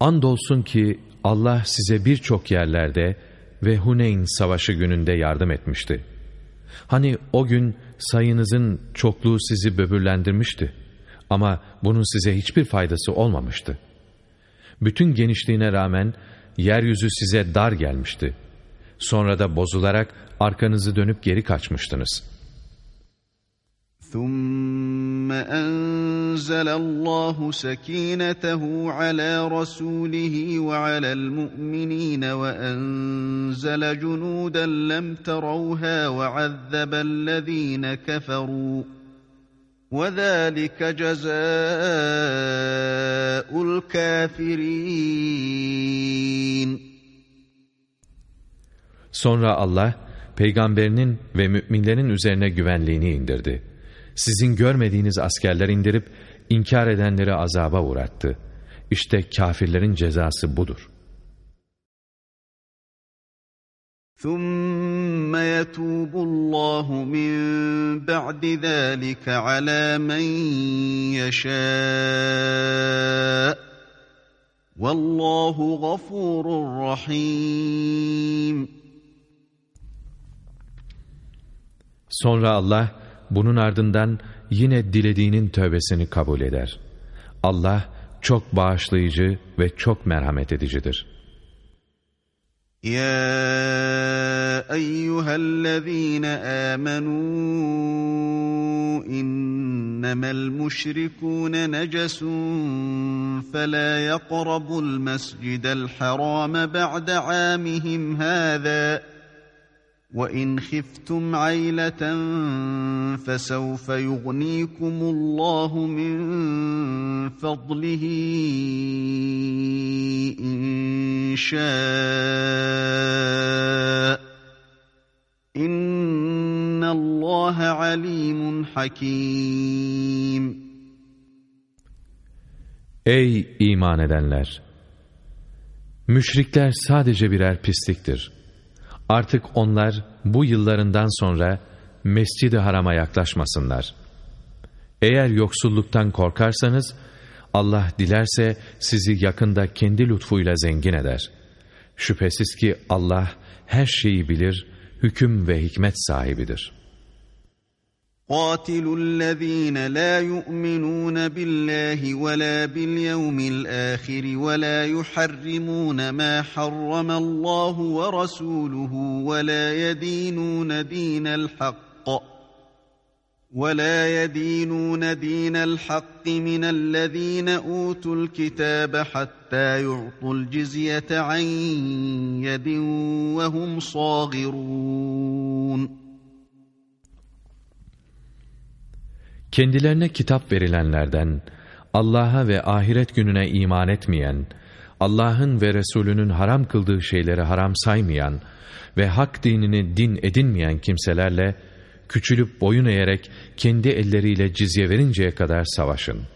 Andolsun ki Allah size birçok yerlerde ve Huneyn savaşı gününde yardım etmişti. Hani o gün sayınızın çokluğu sizi böbürlendirmişti. Ama bunun size hiçbir faydası olmamıştı. Bütün genişliğine rağmen yeryüzü size dar gelmişti. Sonra da bozularak arkanızı dönüp geri kaçmıştınız.'' ثم أنزل الله سكينته على رسوله وعلى المؤمنين وأنزل جنودا لم تروها وعذب الذين كفروا وذلك جزاء الكافرين. Sonra Allah peygamberinin ve müminlerin üzerine güvenliğini indirdi. sizin görmediğiniz askerler indirip inkar edenleri azaba uğrattı. İşte kafirlerin cezası budur. ثُمَّ يَتُوبُ اللّٰهُ مِنْ بَعْدِ ذَٰلِكَ عَلَى مَنْ يَشَاءُ وَاللّٰهُ غَفُورٌ رَحِيمٌ Sonra Allah, bunun ardından yine dilediğinin tövbesini kabul eder. Allah çok bağışlayıcı ve çok merhamet edicidir. Ya eyyühellezîne âmenû innemel müşrikûne necesun felâ yakrabul mescidel harâme ba'de âmihim hâzâ وَاِنْ خِفْتُمْ عَيْلَةً فَسَوْفَ يُغْنِيكُمُ اللّٰهُ مِنْ فَضْلِهِ اِنْ شَاءَ اِنَّ اللّٰهَ عَلِيمٌ حَكِيمٌ Ey iman edenler! Müşrikler sadece birer pisliktir. Artık onlar bu yıllarından sonra Mescid-i Haram'a yaklaşmasınlar. Eğer yoksulluktan korkarsanız, Allah dilerse sizi yakında kendi lütfuyla zengin eder. Şüphesiz ki Allah her şeyi bilir, hüküm ve hikmet sahibidir.'' قاتلوا الذين لا يؤمنون بالله ولا باليوم الآخر ولا يحرمون ما حرم الله ورسوله ولا يدينون دين الحق ولا يدينون دين الحق من الذين أوتوا الكتاب حتى يعطوا الجزية عن يد وهم صاغرون Kendilerine kitap verilenlerden Allah'a ve ahiret gününe iman etmeyen, Allah'ın ve Resulünün haram kıldığı şeyleri haram saymayan ve hak dinini din edinmeyen kimselerle küçülüp boyun eğerek kendi elleriyle cizye verinceye kadar savaşın.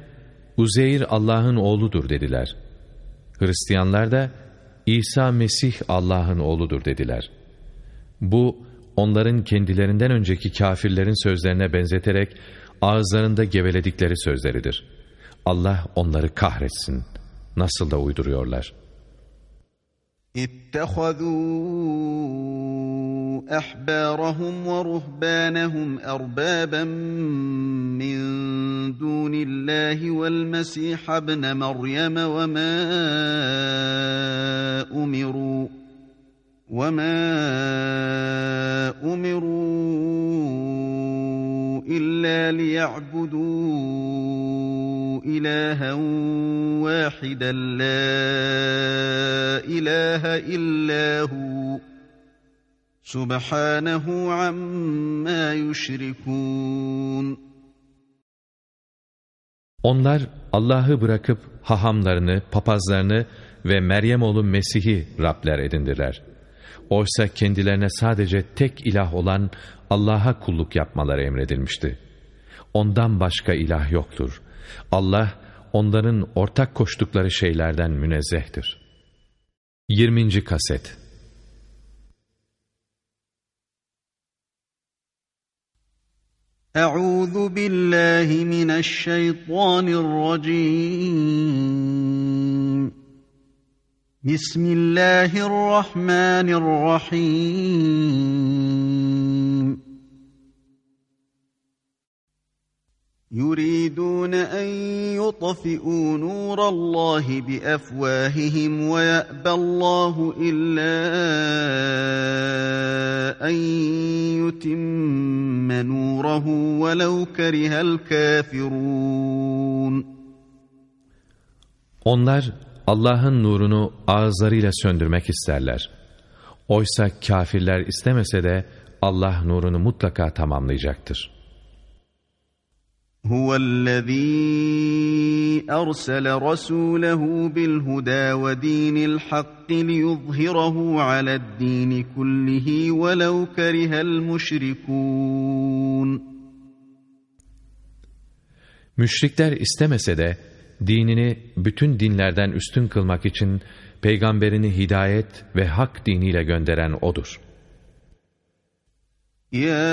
Uzeyr Allah'ın oğludur dediler. Hristiyanlar da İsa Mesih Allah'ın oğludur dediler. Bu onların kendilerinden önceki kafirlerin sözlerine benzeterek ağızlarında geveledikleri sözleridir. Allah onları kahretsin. Nasıl da uyduruyorlar.'' اتخذوا أحبارهم ورهبانهم أربابا من دون الله والمسيح ابن مريم وما أمروا وما أمروا الا ليعبدوا الها واحدا لا إله إلا هو سبحانه عما يشركون Onlar Allah'ı bırakıp hahamlarını, papazlarını ve Meryem oğlu Mesih'i Rabler edindiler. Oysa kendilerine sadece tek ilah olan Allah'a kulluk yapmaları emredilmişti. Ondan başka ilah yoktur. Allah onların ortak koştukları şeylerden münezzehtir. 20. kaset Euzu billahi mineşşeytanirracim Bismillahirrahmanirrahim يريدون أن يطفئوا نور الله بأفواههم ويأبى الله إلا أن يتم نوره ولو كره الكافرون Onlar Allah'ın nurunu ağızlarıyla söndürmek isterler. Oysa kafirler istemese de Allah nurunu mutlaka tamamlayacaktır. هو الذي ارسل رسوله بالهدى ودين الحق ليظهره على الدين كله ولو كره المشركون Müşrikler istemese de dinini bütün dinlerden üstün kılmak için peygamberini hidayet ve hak diniyle gönderen odur. Ya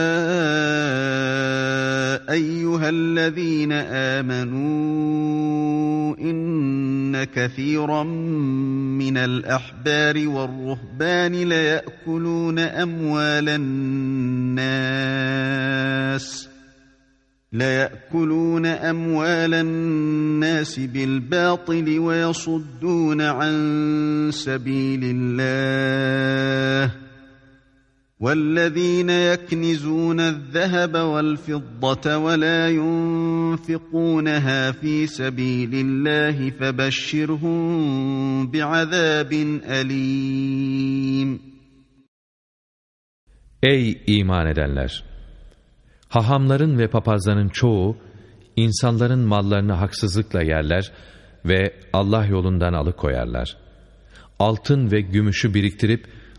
ايها الذين امنوا ان كثيرا من الاحبار والرهبان ليأكلون اموال الناس ليأكلون أموال الناس بالباطل ويصدون عن سبيل الله والذين يكنزون الذهب والفضة ولا ينفقونها في سبيل الله فبشرهم بعذاب أليم Ey iman edenler! Hahamların ve papazların çoğu, insanların mallarını haksızlıkla yerler ve Allah yolundan alıkoyarlar. Altın ve gümüşü biriktirip,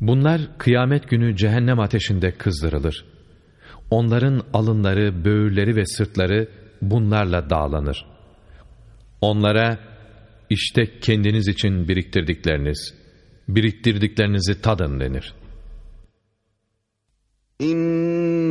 Bunlar kıyamet günü cehennem ateşinde kızdırılır. Onların alınları, böğürleri ve sırtları bunlarla dağlanır. Onlara işte kendiniz için biriktirdikleriniz, biriktirdiklerinizi tadın denir.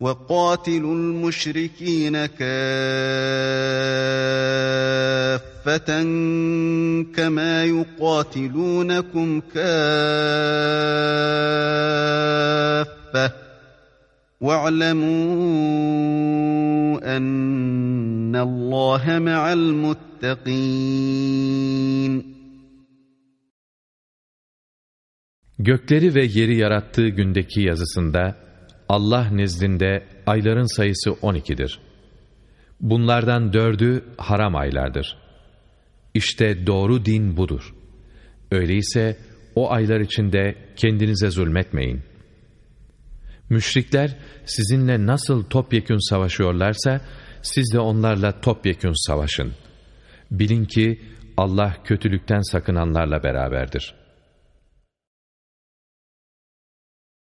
وقاتلوا المشركين كافة كما يقاتلونكم كافة. واعلموا أن الله مع المتقين. Gökleri ve yeri yarattığı gündeki yazısında Allah nezdinde ayların sayısı 12'dir. Bunlardan dördü haram aylardır. İşte doğru din budur. Öyleyse o aylar içinde kendinize zulmetmeyin. Müşrikler sizinle nasıl topyekün savaşıyorlarsa siz de onlarla topyekün savaşın. Bilin ki Allah kötülükten sakınanlarla beraberdir.''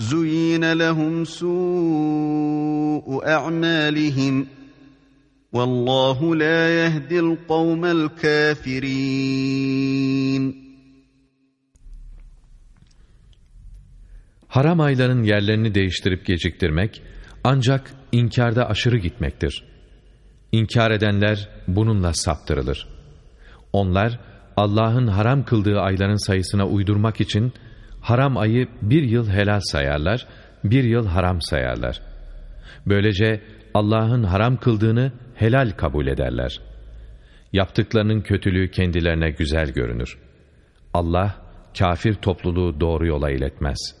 زُيِّنَ لَهُمْ سُوءُ أَعْمَالِهِمْ وَاللّٰهُ لَا يَهْدِي الْقَوْمَ الْكَافِرِينَ Haram ayların yerlerini değiştirip geciktirmek, ancak inkarda aşırı gitmektir. İnkar edenler bununla saptırılır. Onlar, Allah'ın haram kıldığı ayların sayısına uydurmak için, haram ayı bir yıl helal sayarlar, bir yıl haram sayarlar. Böylece Allah'ın haram kıldığını helal kabul ederler. Yaptıklarının kötülüğü kendilerine güzel görünür. Allah, kafir topluluğu doğru yola iletmez.''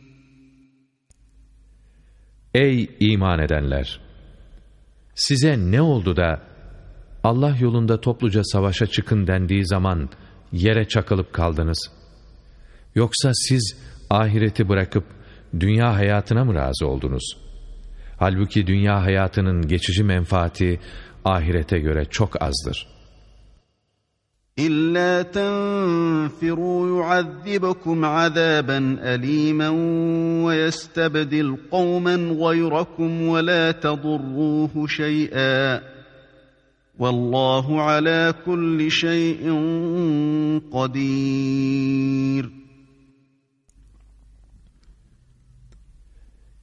Ey iman edenler! Size ne oldu da Allah yolunda topluca savaşa çıkın dendiği zaman yere çakılıp kaldınız? Yoksa siz ahireti bırakıp dünya hayatına mı razı oldunuz? Halbuki dünya hayatının geçici menfaati ahirete göre çok azdır.'' إلا تنفروا يعذبكم عذابا أليما ويستبدل قوما غيركم ولا تضروه شيئا والله على كل شيء قدير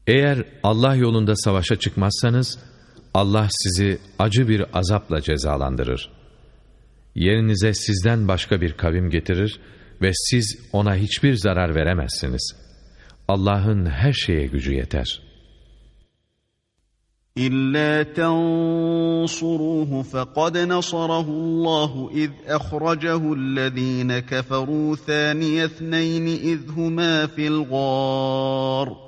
Eğer Allah yolunda savaşa çıkmazsanız Allah sizi acı bir azapla cezalandırır. Yerinize sizden başka bir kavim getirir ve siz ona hiçbir zarar veremezsiniz. Allah'ın her şeye gücü yeter. İlla tensuruhu fekad nasarahu Allah iz ahracahu allazina keferu thaniye ithnayn iz huma fil ghar.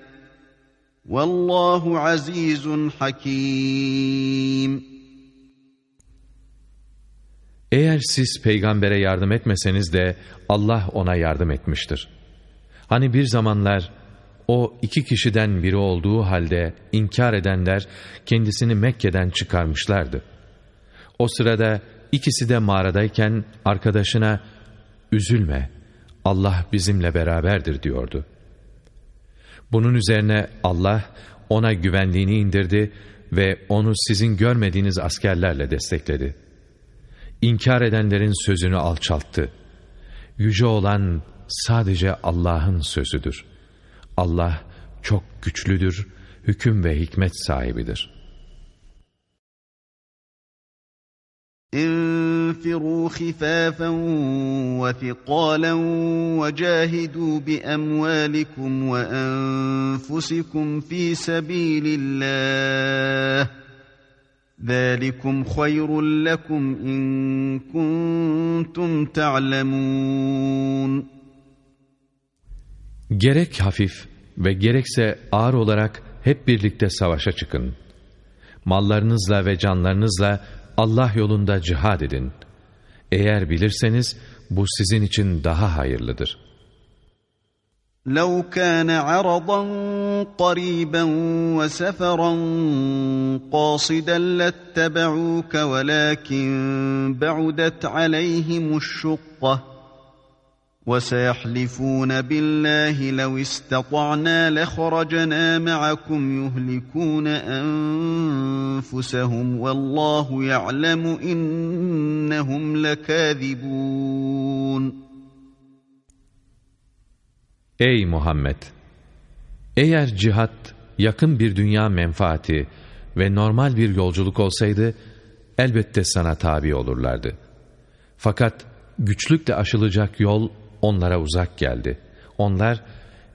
Vallahu azizun hakim. Eğer siz peygambere yardım etmeseniz de Allah ona yardım etmiştir. Hani bir zamanlar o iki kişiden biri olduğu halde inkar edenler kendisini Mekke'den çıkarmışlardı. O sırada ikisi de mağaradayken arkadaşına üzülme Allah bizimle beraberdir diyordu. Bunun üzerine Allah ona güvenliğini indirdi ve onu sizin görmediğiniz askerlerle destekledi. İnkar edenlerin sözünü alçalttı. Yüce olan sadece Allah'ın sözüdür. Allah çok güçlüdür, hüküm ve hikmet sahibidir.'' انفروا خفافا وثقالا وجاهدوا باموالكم وانفسكم في سبيل الله ذلكم خير لكم ان كنتم تعلمون Gerek hafif ve gerekse ağır olarak hep birlikte savaşa çıkın. Mallarınızla ve canlarınızla Allah yolunda cihad edin. Eğer bilirseniz bu sizin için daha hayırlıdır. لو كان عرضا قريبا وسفرا قاصدا لاتبعوك ولكن بعدت عليهم الشقه وسيحلفون بالله لو استطعنا لخرجنا معكم يهلكون انفسهم والله يعلم انهم لكاذبون Ey Muhammed! Eğer cihat yakın bir dünya menfaati ve normal bir yolculuk olsaydı, elbette sana tabi olurlardı. Fakat güçlükle aşılacak yol onlara uzak geldi. Onlar,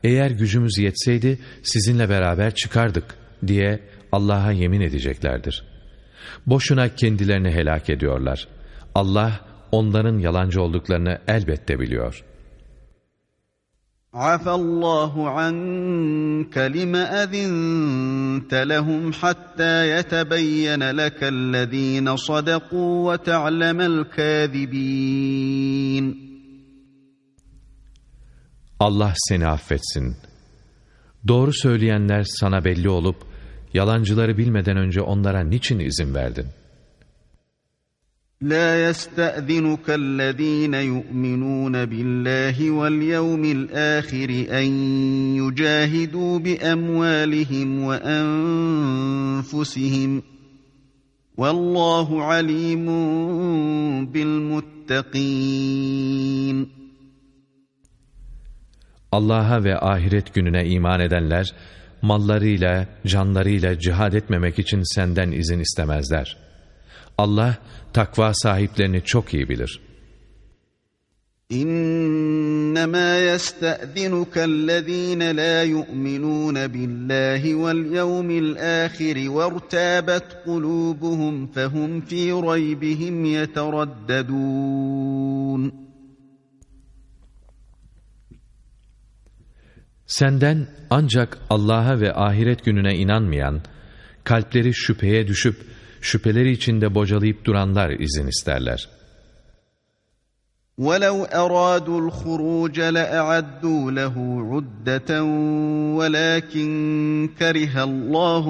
eğer gücümüz yetseydi sizinle beraber çıkardık diye Allah'a yemin edeceklerdir. Boşuna kendilerini helak ediyorlar. Allah onların yalancı olduklarını elbette biliyor. عفى الله عنك لم أذنت لهم حتى يتبين لك الذين صدقوا وتعلم الكاذبين Allah seni affetsin. Doğru söyleyenler sana belli olup, yalancıları bilmeden önce onlara niçin izin verdin? لا يستأذنك الذين يؤمنون بالله واليوم الآخر أن يجاهدوا بأموالهم وأنفسهم والله عليم بالمتقين Allah'a ve ahiret gününe iman edenler, mallarıyla, canlarıyla cihad etmemek için senden izin istemezler. Allah, takva sahiplerini çok iyi bilir. İnnemâ yesta'zinuke la yu'minûne billahi vel yevmil âhiri vertâbet kulûbuhum fehum fî raybihim yetereddedûn. Senden ancak Allah'a ve ahiret gününe inanmayan, kalpleri şüpheye düşüp, şüpheleri içinde bocalayıp duranlar izin isterler. وَلَوْ أَرَادُوا الْخُرُوجَ لَأَعَدُّوا لَهُ عُدَّةً وَلَكِنْ كَرِهَ اللّٰهٌ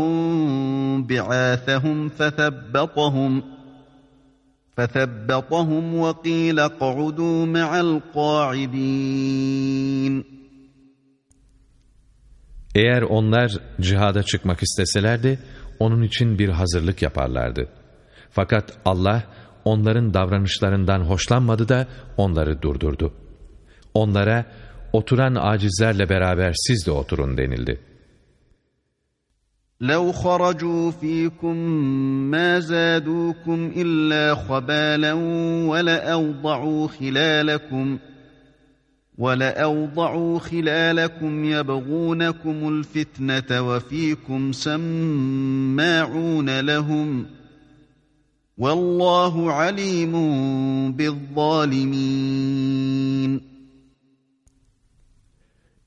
بِعَاثَهُمْ فَثَبَّطَهُمْ فَثَبَّطَهُمْ وَقِيلَ اقْعُدُوا مَعَ الْقَاعِدِينَ Eğer onlar cihada çıkmak isteselerdi, onun için bir hazırlık yaparlardı. Fakat Allah onların davranışlarından hoşlanmadı da onları durdurdu. Onlara oturan acizlerle beraber siz de oturun denildi. لو خرجوا فيكم ما زادوكم إلا خبالا ولأوضعوا خلالكم ولأوضعوا خلالكم يبغونكم الفتنة وفيكم سماعون لهم والله عليم بالظالمين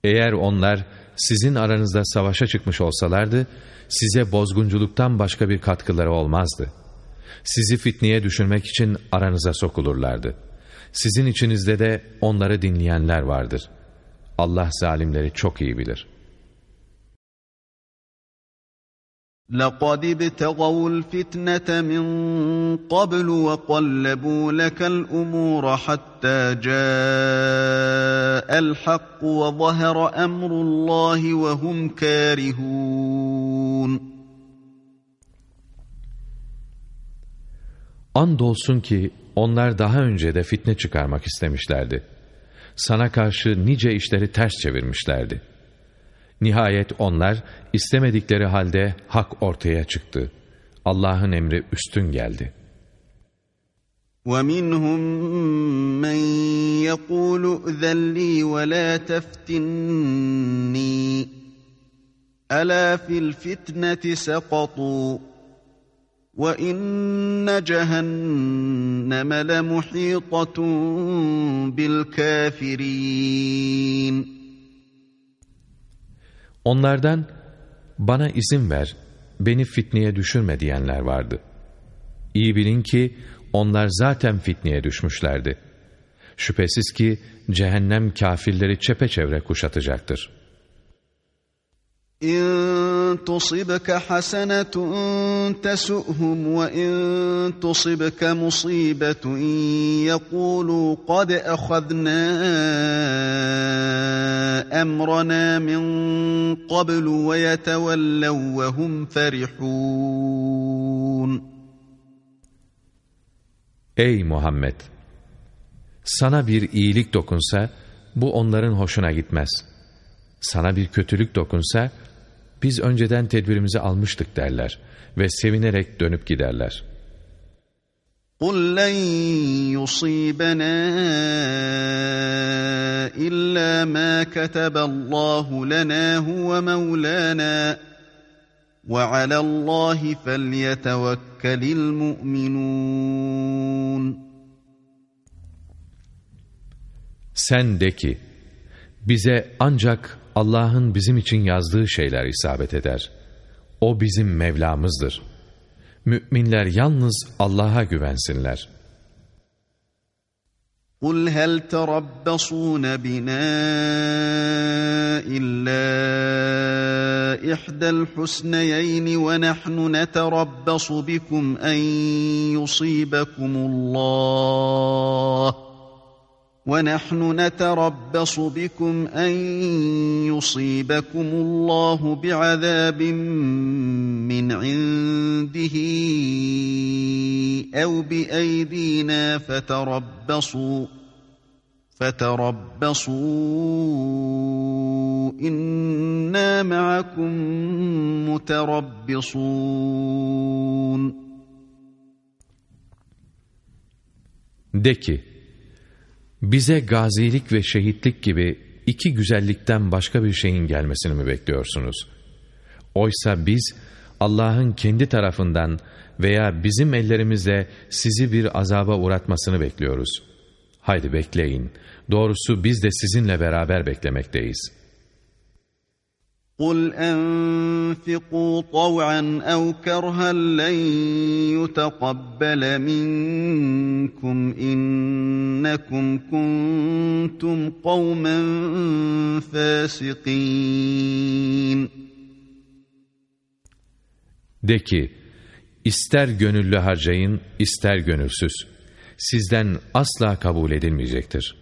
Eğer onlar sizin aranızda savaşa çıkmış olsalardı, size bozgunculuktan başka bir katkıları olmazdı. Sizi fitneye düşürmek için aranıza sokulurlardı. Sizin içinizde de onları dinleyenler vardır. Allah zalimleri çok iyi bilir. لَقَدِ ابْتَغَوُا الْفِتْنَةَ مِنْ قَبْلُ وَقَلَّبُوا لَكَ الْأُمُورَ حَتَّى جَاءَ الْحَقُّ وَظَهَرَ أَمْرُ اللّٰهِ وَهُمْ كَارِهُونَ Andolsun ki onlar daha önce de fitne çıkarmak istemişlerdi. Sana karşı nice işleri ters çevirmişlerdi. Nihayet onlar istemedikleri halde hak ortaya çıktı. Allah'ın emri üstün geldi. وَمِنْهُمْ مَنْ يَقُولُ اُذَنْ لِي وَلَا تَفْتِنِّي أَلَا فِي الْفِتْنَةِ سَقَطُوا وَإِنَّ جَهَنَّمَ لَمُحِيطَةٌ بِالْكَافِرِينَ Onlardan bana izin ver, beni fitneye düşürme diyenler vardı. İyi bilin ki onlar zaten fitneye düşmüşlerdi. Şüphesiz ki cehennem kafirleri çepeçevre kuşatacaktır. İn tusibka hasenetun tesu'hum ve in tusibka musibetun yekulu kad ehadna emrana min qablu ve yetevellev ve hum ferihun. Ey Muhammed! Sana bir iyilik dokunsa, bu onların hoşuna gitmez. Sana bir kötülük dokunsa, biz önceden tedbirimizi almıştık derler ve sevinerek dönüp giderler. قُلْ لَنْ يُصِيبَنَا إِلَّا مَا كَتَبَ اللّٰهُ لَنَا هُوَ مَوْلَانَا وَعَلَى اللّٰهِ فَلْيَتَوَكَّلِ الْمُؤْمِنُونَ Sen de ki, bize ancak Allah'ın bizim için yazdığı şeyler isabet eder. O bizim Mevlamızdır. Müminler yalnız Allah'a güvensinler. قُلْ هَلْ تَرَبَّصُونَ بِنَا إِلَّا إِحْدَى الْحُسْنَيَيْنِ وَنَحْنُ نَتَرَبَّصُ بِكُمْ أَنْ يُصِيبَكُمُ اللَّهُ وَنَحْنُ نَتَرَبَّصُ بِكُمْ أَنْ يُصِيبَكُمُ اللَّهُ بِعَذَابٍ مِّنْ عِنْدِهِ أَوْ بِأَيْدِينَا فَتَرَبَّصُوا فَتَرَبَّصُوا إِنَّا مَعَكُمْ مُتَرَبِّصُونَ. Ki, bize gazilik ve şehitlik gibi iki güzellikten başka bir şeyin gelmesini mi bekliyorsunuz? Oysa biz Allah'ın kendi tarafından veya bizim ellerimizle sizi bir azaba uğratmasını bekliyoruz. Haydi bekleyin. Doğrusu biz de sizinle beraber beklemekteyiz. قُلْ أَنْفِقُوا طَوْعًا أَوْ كَرْهًا لَنْ يُتَقَبَّلَ مِنْكُمْ إِنَّكُمْ كُنْتُمْ قَوْمًا فَاسِقِينَ De ki, ister gönüllü harcayın, ister gönülsüz. Sizden asla kabul edilmeyecektir.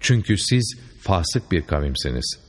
Çünkü siz fasık bir kavimsiniz.''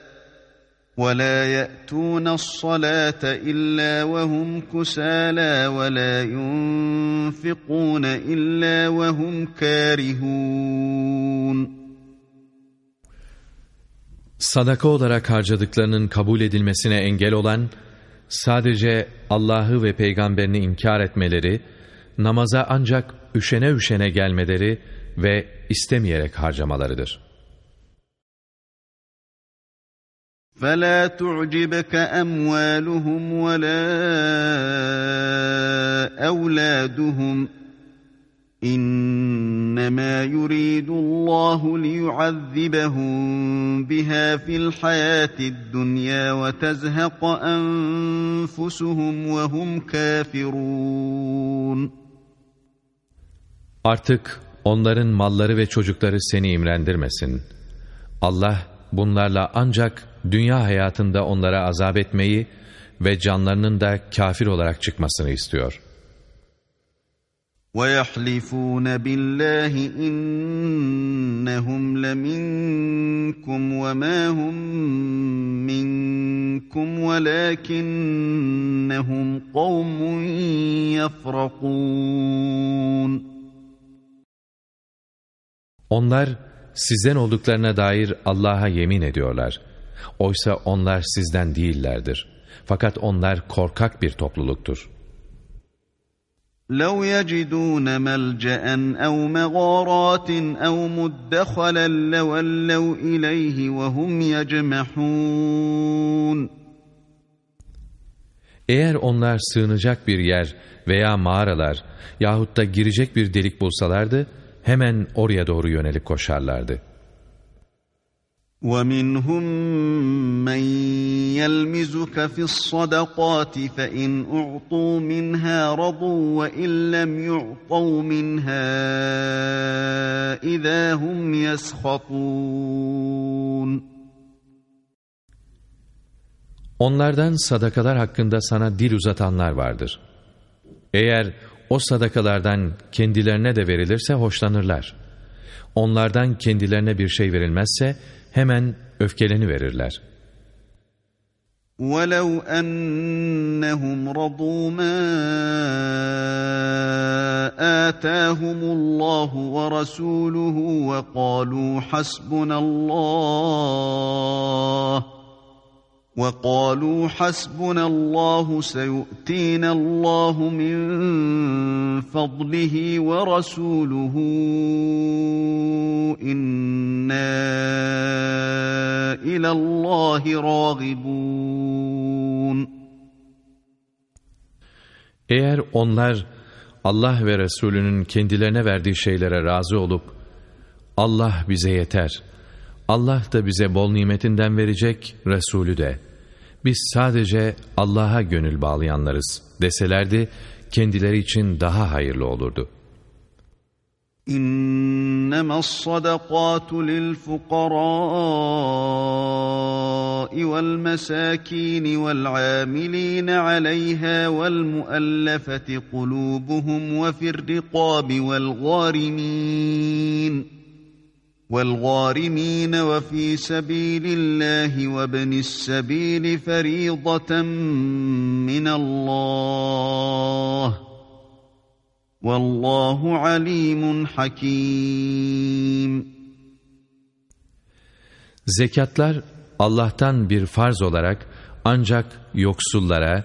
ولا يأتون الصلاة إلا وهم كسالى ولا ينفقون إلا وهم كارهون Sadaka olarak harcadıklarının kabul edilmesine engel olan, sadece Allah'ı ve peygamberini inkar etmeleri, namaza ancak üşene üşene gelmeleri ve istemeyerek harcamalarıdır. فلا تعجبك أموالهم ولا أولادهم إنما يريد الله ليعذبهم بها في الحياة الدنيا وتزهق أنفسهم وهم كافرون Artık onların malları ve çocukları seni imrendirmesin. Allah bunlarla ancak dünya hayatında onlara azap etmeyi ve canlarının da kafir olarak çıkmasını istiyor.'' وَيَحْلِفُونَ بِاللّٰهِ اِنَّهُمْ لَمِنْكُمْ وَمَا هُمْ مِنْكُمْ وَلَكِنَّهُمْ قَوْمٌ يَفْرَقُونَ Onlar sizden olduklarına dair Allah'a yemin ediyorlar. Oysa onlar sizden değillerdir. Fakat onlar korkak bir topluluktur. لو يجدون ملجا او مغارات او مدخلا لولوا اليه وهم يجمحون Eğer onlar sığınacak bir yer veya mağaralar yahut da girecek bir delik bulsalardı, hemen oraya doğru yönelik koşarlardı. ومنهم من يلمزك في الصدقات فإن أعطوا منها رضوا وإن لم يعطوا منها إذا هم يسخطون Onlardan sadakalar hakkında sana dil uzatanlar vardır. Eğer o sadakalardan kendilerine de verilirse hoşlanırlar. Onlardan kendilerine bir şey verilmezse hemen öfkeleni verirler. وَلَوْ أَنَّهُمْ رَضُوا مَا آتَاهُمُ اللّٰهُ وَرَسُولُهُ وَقَالُوا حَسْبُنَا اللّٰهُ وَقَالُوا حَسْبُنَا اللّٰهُ سَيُؤْتِينَ اللّٰهُ مِنْ فَضْلِهِ وَرَسُولُهُ إِنَّا إِلَى اللّٰهِ رَاغِبُونَ Eğer onlar Allah ve Resulünün kendilerine verdiği şeylere razı olup Allah bize yeter, Allah da bize bol nimetinden verecek, Resulü de. Biz sadece Allah'a gönül bağlayanlarız deselerdi, kendileri için daha hayırlı olurdu. إنما الصدقات للفقراء والمساكين والعاملين عليها والمؤلفة قلوبهم وفي الرقاب والغارمين وَالْغَارِمِينَ وَفِي سَبِيلِ اللّٰهِ وَبَنِ السَّبِيلِ فَرِيضَةً مِّنَ اللّٰهِ وَاللّٰهُ عَلِيمٌ حَكِيمٌ Zekatlar Allah'tan bir farz olarak ancak yoksullara,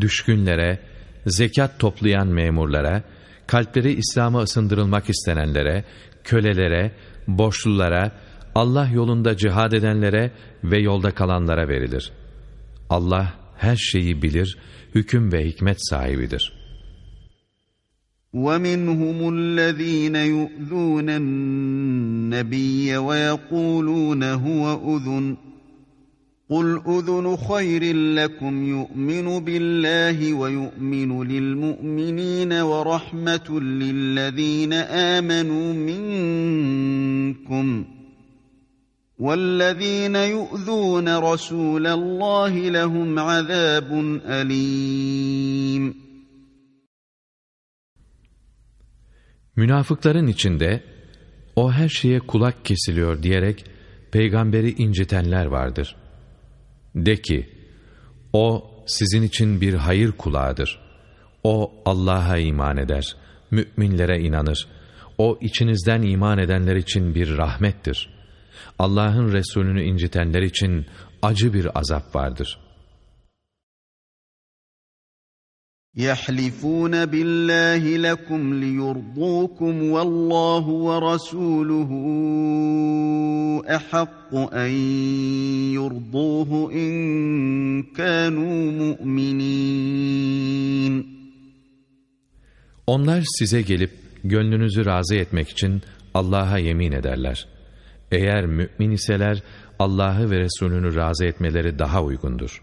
düşkünlere, zekat toplayan memurlara, kalpleri İslam'a ısındırılmak istenenlere, kölelere, borçlulara, Allah yolunda cihad edenlere ve yolda kalanlara verilir. Allah her şeyi bilir, hüküm ve hikmet sahibidir. وَمِنْهُمُ الَّذ۪ينَ يُؤْذُونَ النَّبِيَّ وَيَقُولُونَ هُوَ أُذُنٌ قُلْ أُذُنُ خَيْرٍ لَكُمْ يُؤْمِنُ بِاللّٰهِ وَيُؤْمِنُ لِلْمُؤْمِنِينَ وَرَحْمَةٌ لِلَّذ۪ينَ آمَنُوا مِنْكُمْ وَالَّذ۪ينَ يُؤْذُونَ رَسُولَ اللّٰهِ لَهُمْ عَذَابٌ أَلِيمٌ Münafıkların içinde o her şeye kulak kesiliyor diyerek peygamberi incitenler vardır. De ki, o sizin için bir hayır kulağıdır. O Allah'a iman eder, müminlere inanır. O içinizden iman edenler için bir rahmettir. Allah'ın Resulünü incitenler için acı bir azap vardır.'' يحلفون بالله لكم ليرضوكم والله ورسوله احق ان يرضوه ان كانوا مؤمنين Onlar size gelip gönlünüzü razı etmek için Allah'a yemin ederler. Eğer mümin iseler Allah'ı ve Resulünü razı etmeleri daha uygundur.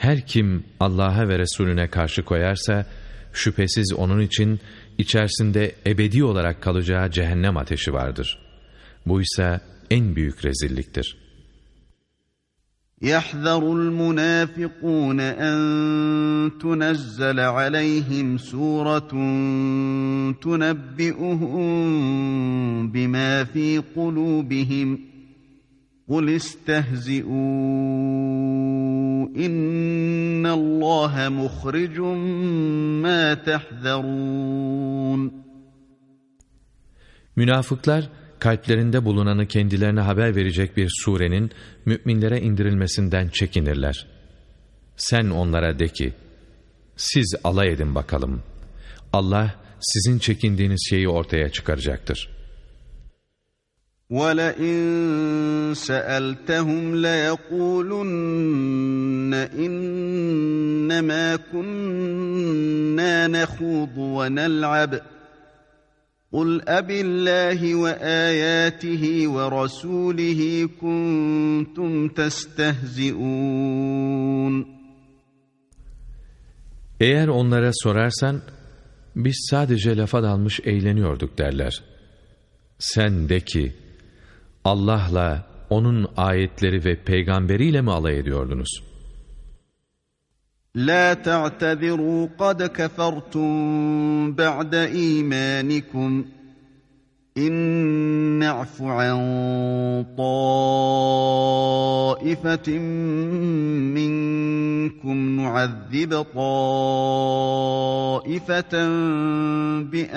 Her kim Allah'a ve Resulüne karşı koyarsa, şüphesiz onun için içerisinde ebedi olarak kalacağı cehennem ateşi vardır. Bu ise en büyük rezilliktir. يَحْذَرُ الْمُنَافِقُونَ أَن تُنَزَّلَ عَلَيْهِمْ سُورَةٌ تُنَبِّئُهُم بِمَا فِي قُلُوبِهِمْ قُلِ اسْتَهْزِئُوا اِنَّ اللّٰهَ مُخْرِجٌ مَا تَحْذَرُونَ Münafıklar, kalplerinde bulunanı kendilerine haber verecek bir surenin müminlere indirilmesinden çekinirler. Sen onlara de ki, siz alay edin bakalım. Allah sizin çekindiğiniz şeyi ortaya çıkaracaktır.'' وَلَئِن سَأَلْتَهُمْ لَيَقُولُنَّ إِنَّمَا كُنَّا نَخُوضُ وَنَلْعَبُ قُلْ أَبِ اللَّهِ وَآيَاتِهِ وَرَسُولِهِ كُنْتُمْ تَسْتَهْزِئُونَ Eğer onlara sorarsan, biz sadece lafa dalmış eğleniyorduk derler. Sen de ki, Allah'la, O'nun ayetleri ve peygamberiyle mi alay ediyordunuz? La ta'tadiru kad kefertum ba'de imanikum. İn an ta'ifatin minkum nu'azzib ta'ifeten bi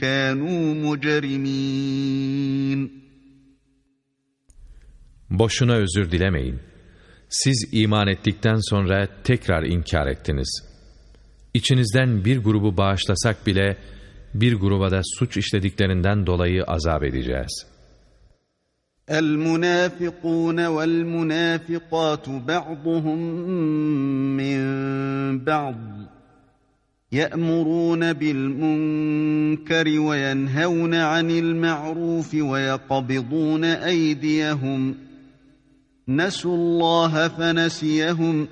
kanu mujrimin. Boşuna özür dilemeyin. Siz iman ettikten sonra tekrar inkar ettiniz. İçinizden bir grubu bağışlasak bile, bir gruba da suç işlediklerinden dolayı azap edeceğiz. المنافقون والمنافقات بعضهم من بعض يأمرون بالمنكر وينهون عن المعروف ويقبضون أيديهم نسوا الله فنسيهم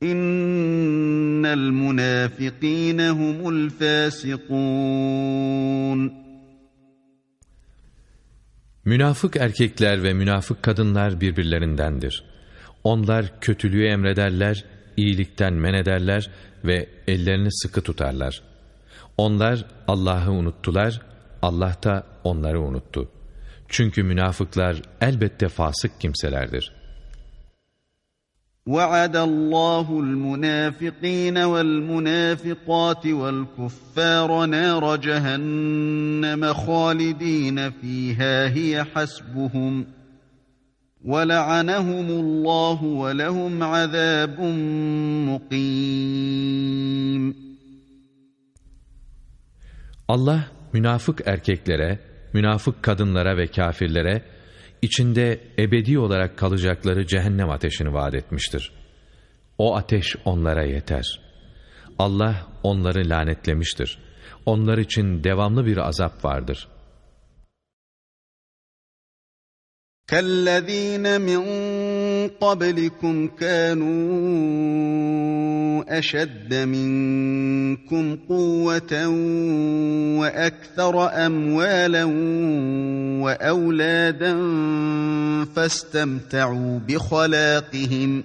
İnnel münafıkîne humul fâsikûn. Münafık erkekler ve münafık kadınlar birbirlerindendir. Onlar kötülüğü emrederler, iyilikten men ederler ve ellerini sıkı tutarlar. Onlar Allah'ı unuttular, Allah da onları unuttu. Çünkü münafıklar elbette fasık kimselerdir.'' وعد الله المنافقين والمنافقات والكفار نار جهنم خالدين فيها هي حسبهم. ولعنهم الله ولهم عذاب مقيم. Allah münafık erkeklere, münafık kadınlara ve kafirlere içinde ebedi olarak kalacakları cehennem ateşini vaat etmiştir. O ateş onlara yeter. Allah onları lanetlemiştir. Onlar için devamlı bir azap vardır.'' كالذين من قبلكم كانوا أشد منكم قوة وأكثر أموالا وأولادا فاستمتعوا بخلاقهم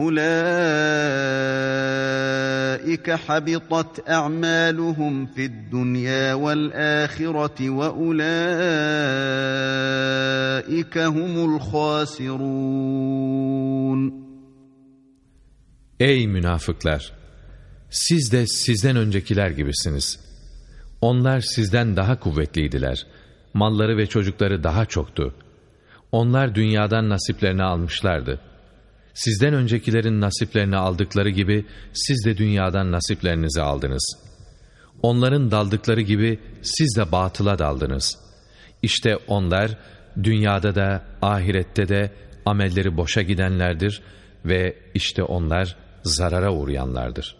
Ulaika habitat a'maluhum fid dunya vel ahireti ve ulaika humul hasirun. Ey münafıklar! Siz de sizden öncekiler gibisiniz. Onlar sizden daha kuvvetliydiler. Malları ve çocukları daha çoktu. Onlar dünyadan nasiplerini almışlardı.'' Sizden öncekilerin nasiplerini aldıkları gibi siz de dünyadan nasiplerinizi aldınız. Onların daldıkları gibi siz de batıla daldınız. İşte onlar dünyada da ahirette de amelleri boşa gidenlerdir ve işte onlar zarara uğrayanlardır.''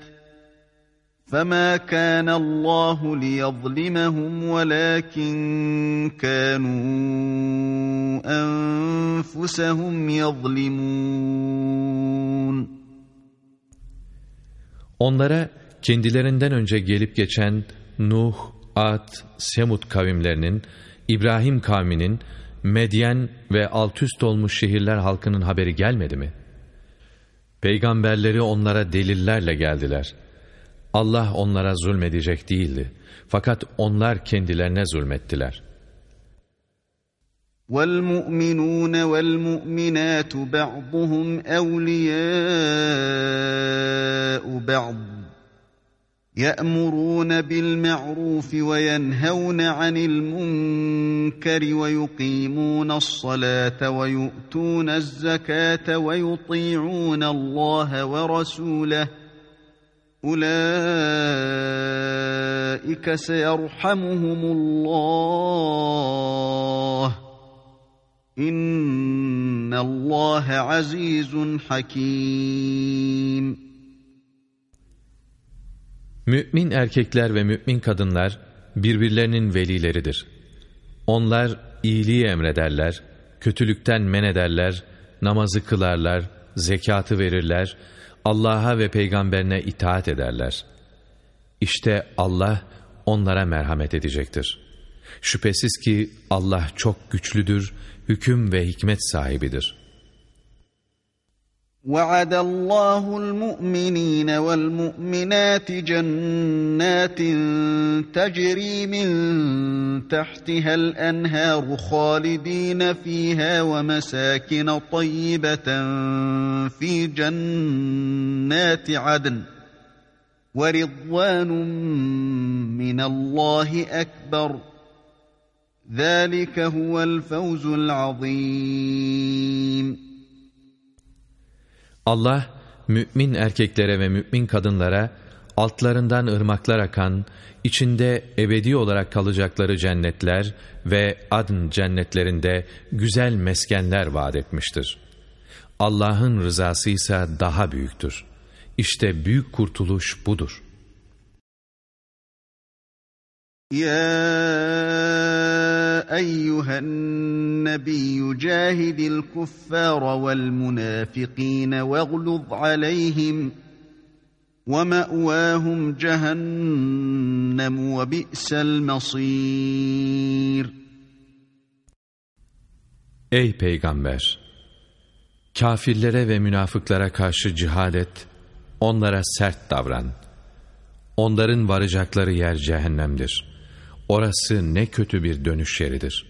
فما كان الله ليظلمهم ولكن كانوا انفسهم يظلمون Onlara kendilerinden önce gelip geçen Nuh, Ad, Semud kavimlerinin, İbrahim kavminin, Medyen ve altüst olmuş şehirler halkının haberi gelmedi mi? Peygamberleri onlara delillerle geldiler.'' Allah onlara zulmedecek değildi. Fakat onlar kendilerine zulmettiler. وَالْمُؤْمِنُونَ وَالْمُؤْمِنَاتُ بَعْضُهُمْ أَوْلِيَاءُ بَعْضٍ يَأْمُرُونَ بِالْمَعْرُوفِ وَيَنْهَوْنَ عَنِ الْمُنكَرِ وَيُقِيمُونَ الصَّلَاةَ وَيُؤْتُونَ الزَّكَاةَ وَيُطِيعُونَ اللَّهَ وَرَسُولَهُ Ulaika seyerhamuhumullah. İnnallâhe azizun hakim. Mümin erkekler ve mümin kadınlar birbirlerinin velileridir. Onlar iyiliği emrederler, kötülükten men ederler, namazı kılarlar, zekatı verirler, Allah'a ve peygamberine itaat ederler. İşte Allah onlara merhamet edecektir. Şüphesiz ki Allah çok güçlüdür, hüküm ve hikmet sahibidir.'' وعد الله المؤمنين والمؤمنات جنات تجري من تحتها الأنهار خالدين فيها ومساكن طيبة في جنات عدن ورضوان من الله أكبر ذلك هو الفوز العظيم. Allah mümin erkeklere ve mümin kadınlara altlarından ırmaklar akan, içinde ebedi olarak kalacakları cennetler ve adn cennetlerinde güzel meskenler vaat etmiştir. Allah'ın rızası ise daha büyüktür. İşte büyük kurtuluş budur. Ya eyyühen nebiyyü cahidil kuffara vel münafikine veğlub aleyhim. وماواهم جهنم وبئس المصير Ey peygamber kafirlere ve münafıklara karşı cihad et onlara sert davran onların varacakları yer cehennemdir Orası ne kötü bir dönüş yeridir.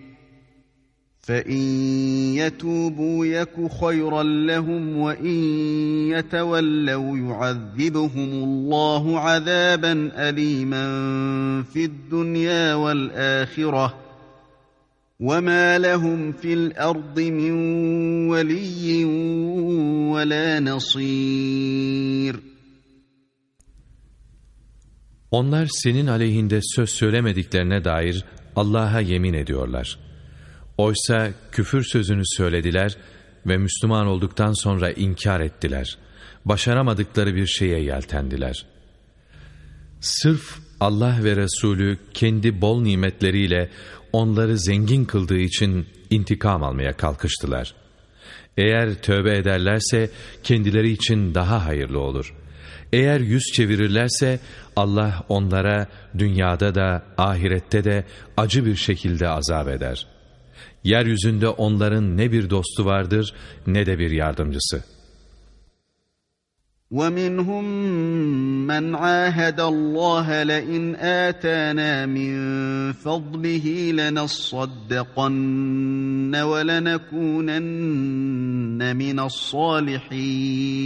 فإن يتوبوا يك خيرا لهم وإن يتولوا يعذبهم الله عذابا أليما في الدنيا والآخرة وما لهم في الأرض من ولي ولا نصير Onlar senin aleyhinde söz söylemediklerine dair Allah'a yemin ediyorlar. Oysa küfür sözünü söylediler ve Müslüman olduktan sonra inkar ettiler. Başaramadıkları bir şeye yeltendiler. Sırf Allah ve Resulü kendi bol nimetleriyle onları zengin kıldığı için intikam almaya kalkıştılar. Eğer tövbe ederlerse kendileri için daha hayırlı olur. Eğer yüz çevirirlerse Allah onlara dünyada da ahirette de acı bir şekilde azap eder.'' Yeryüzünde onların ne bir dostu vardır ne de bir yardımcısı. وَمِنْهُمْ مَنْ عَاهَدَ اللّٰهَ لَئِنْ آتَانَا مِنْ فَضْلِهِ لَنَصَّدَّقَنَّ وَلَنَكُونَنَّ مِنَ الصَّالِحِينَ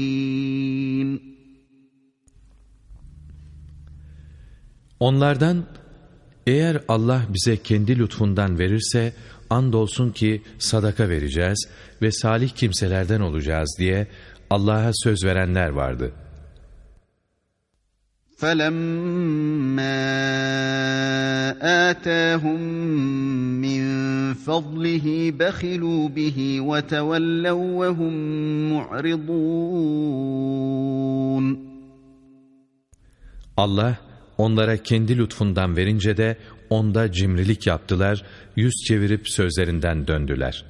Onlardan eğer Allah bize kendi lütfundan verirse andolsun ki sadaka vereceğiz ve salih kimselerden olacağız diye Allah'a söz verenler vardı. فَلَمَّا آتَاهُمْ مِنْ فَضْلِهِ بَخِلُوا بِهِ وَتَوَلَّوْا وَهُمْ مُعْرِضُونَ Allah onlara kendi lütfundan verince de onda cimrilik yaptılar, yüz çevirip sözlerinden döndüler.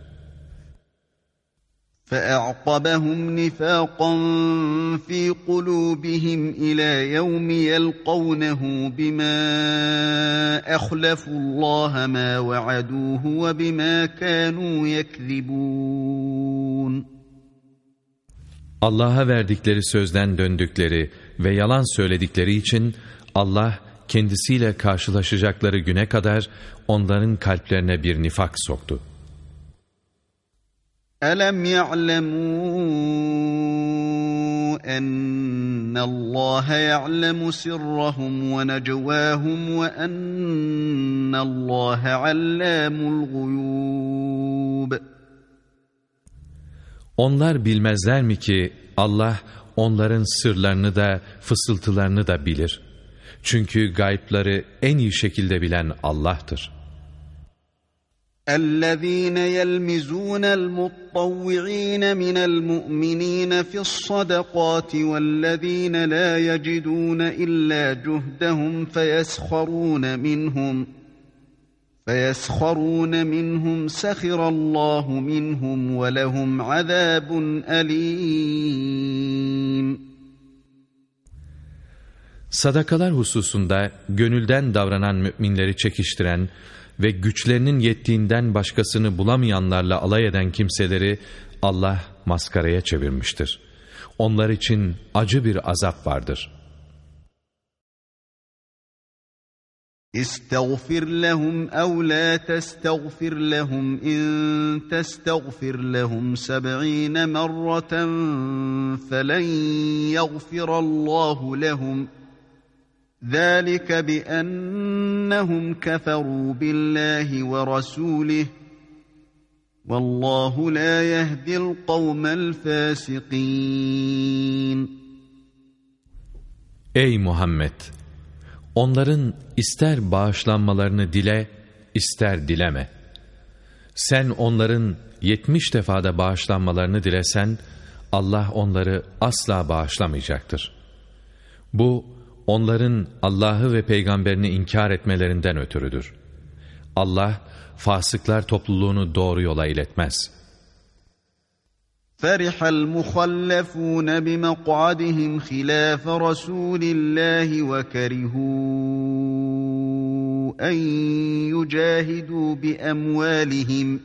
فَأَعْقَبَهُمْ نِفَاقًا فِي قُلُوبِهِمْ إِلَى يَوْمِ يَلْقَوْنَهُ بِمَا أَخْلَفُوا اللّٰهَ مَا وَعَدُوهُ وَبِمَا كَانُوا يَكْذِبُونَ Allah'a verdikleri sözden döndükleri ve yalan söyledikleri için Allah kendisiyle karşılaşacakları güne kadar onların kalplerine bir nifak soktu. Elem ya'lemû ennallâhe ya'lemu sirrahum ve necvâhum ve ennallâhe allâmul guyûb. Onlar bilmezler mi ki Allah onların sırlarını da fısıltılarını da bilir.'' Çünkü gaypları en iyi şekilde bilen Allah'tır. الذين يلمزون المطوعين من المؤمنين في الصدقات والذين لا يجدون إلا جهدهم فيسخرون منهم فيسخرون منهم سخر الله منهم ولهم عذاب أليم sadakalar hususunda gönülden davranan müminleri çekiştiren ve güçlerinin yettiğinden başkasını bulamayanlarla alay eden kimseleri Allah maskaraya çevirmiştir. Onlar için acı bir azap vardır. İstagfir lehum ev la testagfir lehum in testagfir lehum seb'ine merraten felen yagfirallahu lehum. ذلك بأنهم كفروا بالله ورسوله والله لا يهدي القوم الفاسقين Ey Muhammed! Onların ister bağışlanmalarını dile, ister dileme. Sen onların yetmiş defada bağışlanmalarını dilesen, Allah onları asla bağışlamayacaktır. Bu, onların Allah'ı ve peygamberini inkar etmelerinden ötürüdür. Allah fasıklar topluluğunu doğru yola iletmez. فرح المخلفون بمقعدهم خلاف رسول الله وكرهوا أن يجاهدوا بأموالهم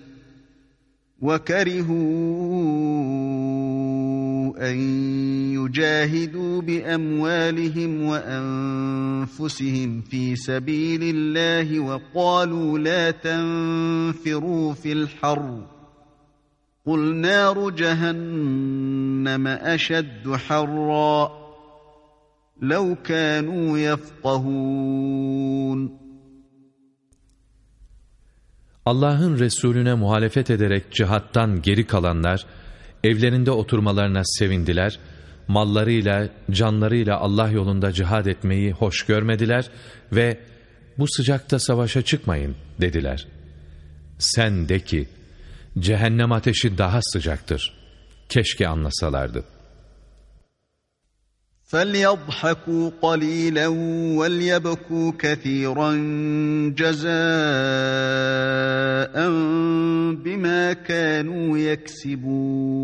وكرهوا أن يجاهدوا بأموالهم وأنفسهم في سبيل الله وقالوا لا تنفروا في الحر. قل نار جهنم أشد حرا. لو كانوا يفقهون. Allah'ın Resulüne muhalefet ederek cihattan geri kalanlar, evlerinde oturmalarına sevindiler, mallarıyla, canlarıyla Allah yolunda cihad etmeyi hoş görmediler ve bu sıcakta savaşa çıkmayın dediler. Sen de ki, cehennem ateşi daha sıcaktır. Keşke anlasalardı. فَلْيَضْحَكُوا قَلِيلًا وَلْيَبْكُوا كَثِيرًا جَزَاءً بِمَا كَانُوا يَكْسِبُونَ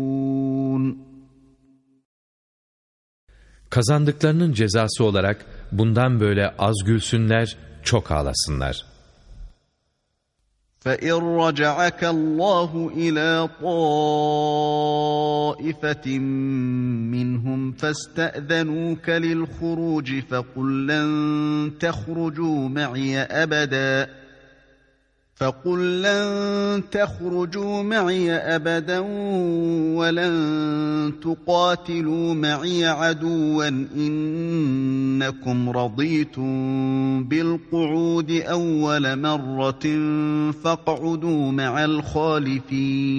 Kazandıklarının cezası olarak bundan böyle az gülsünler, çok ağlasınlar. فَإِنْ رَجَعَكَ اللَّهُ إِلَى طَائِفَةٍ مِّنْهُمْ فَاسْتَأْذَنُوكَ لِلْخُرُوجِ فَقُلْ لَنْ تَخْرُجُوا مَعِيَ أَبَدًا فَقُلْ لَنْ تَخْرُجُوا مَعِيَ أَبَدًا وَلَنْ تُقَاتِلُوا مَعِيَ عَدُوًّا إِنَّكُمْ رَضِيتُمْ بِالْقُعُودِ أَوَّلَ مَرَّةٍ فَاقْعُدُوا مَعَ الْخَالِفِينَ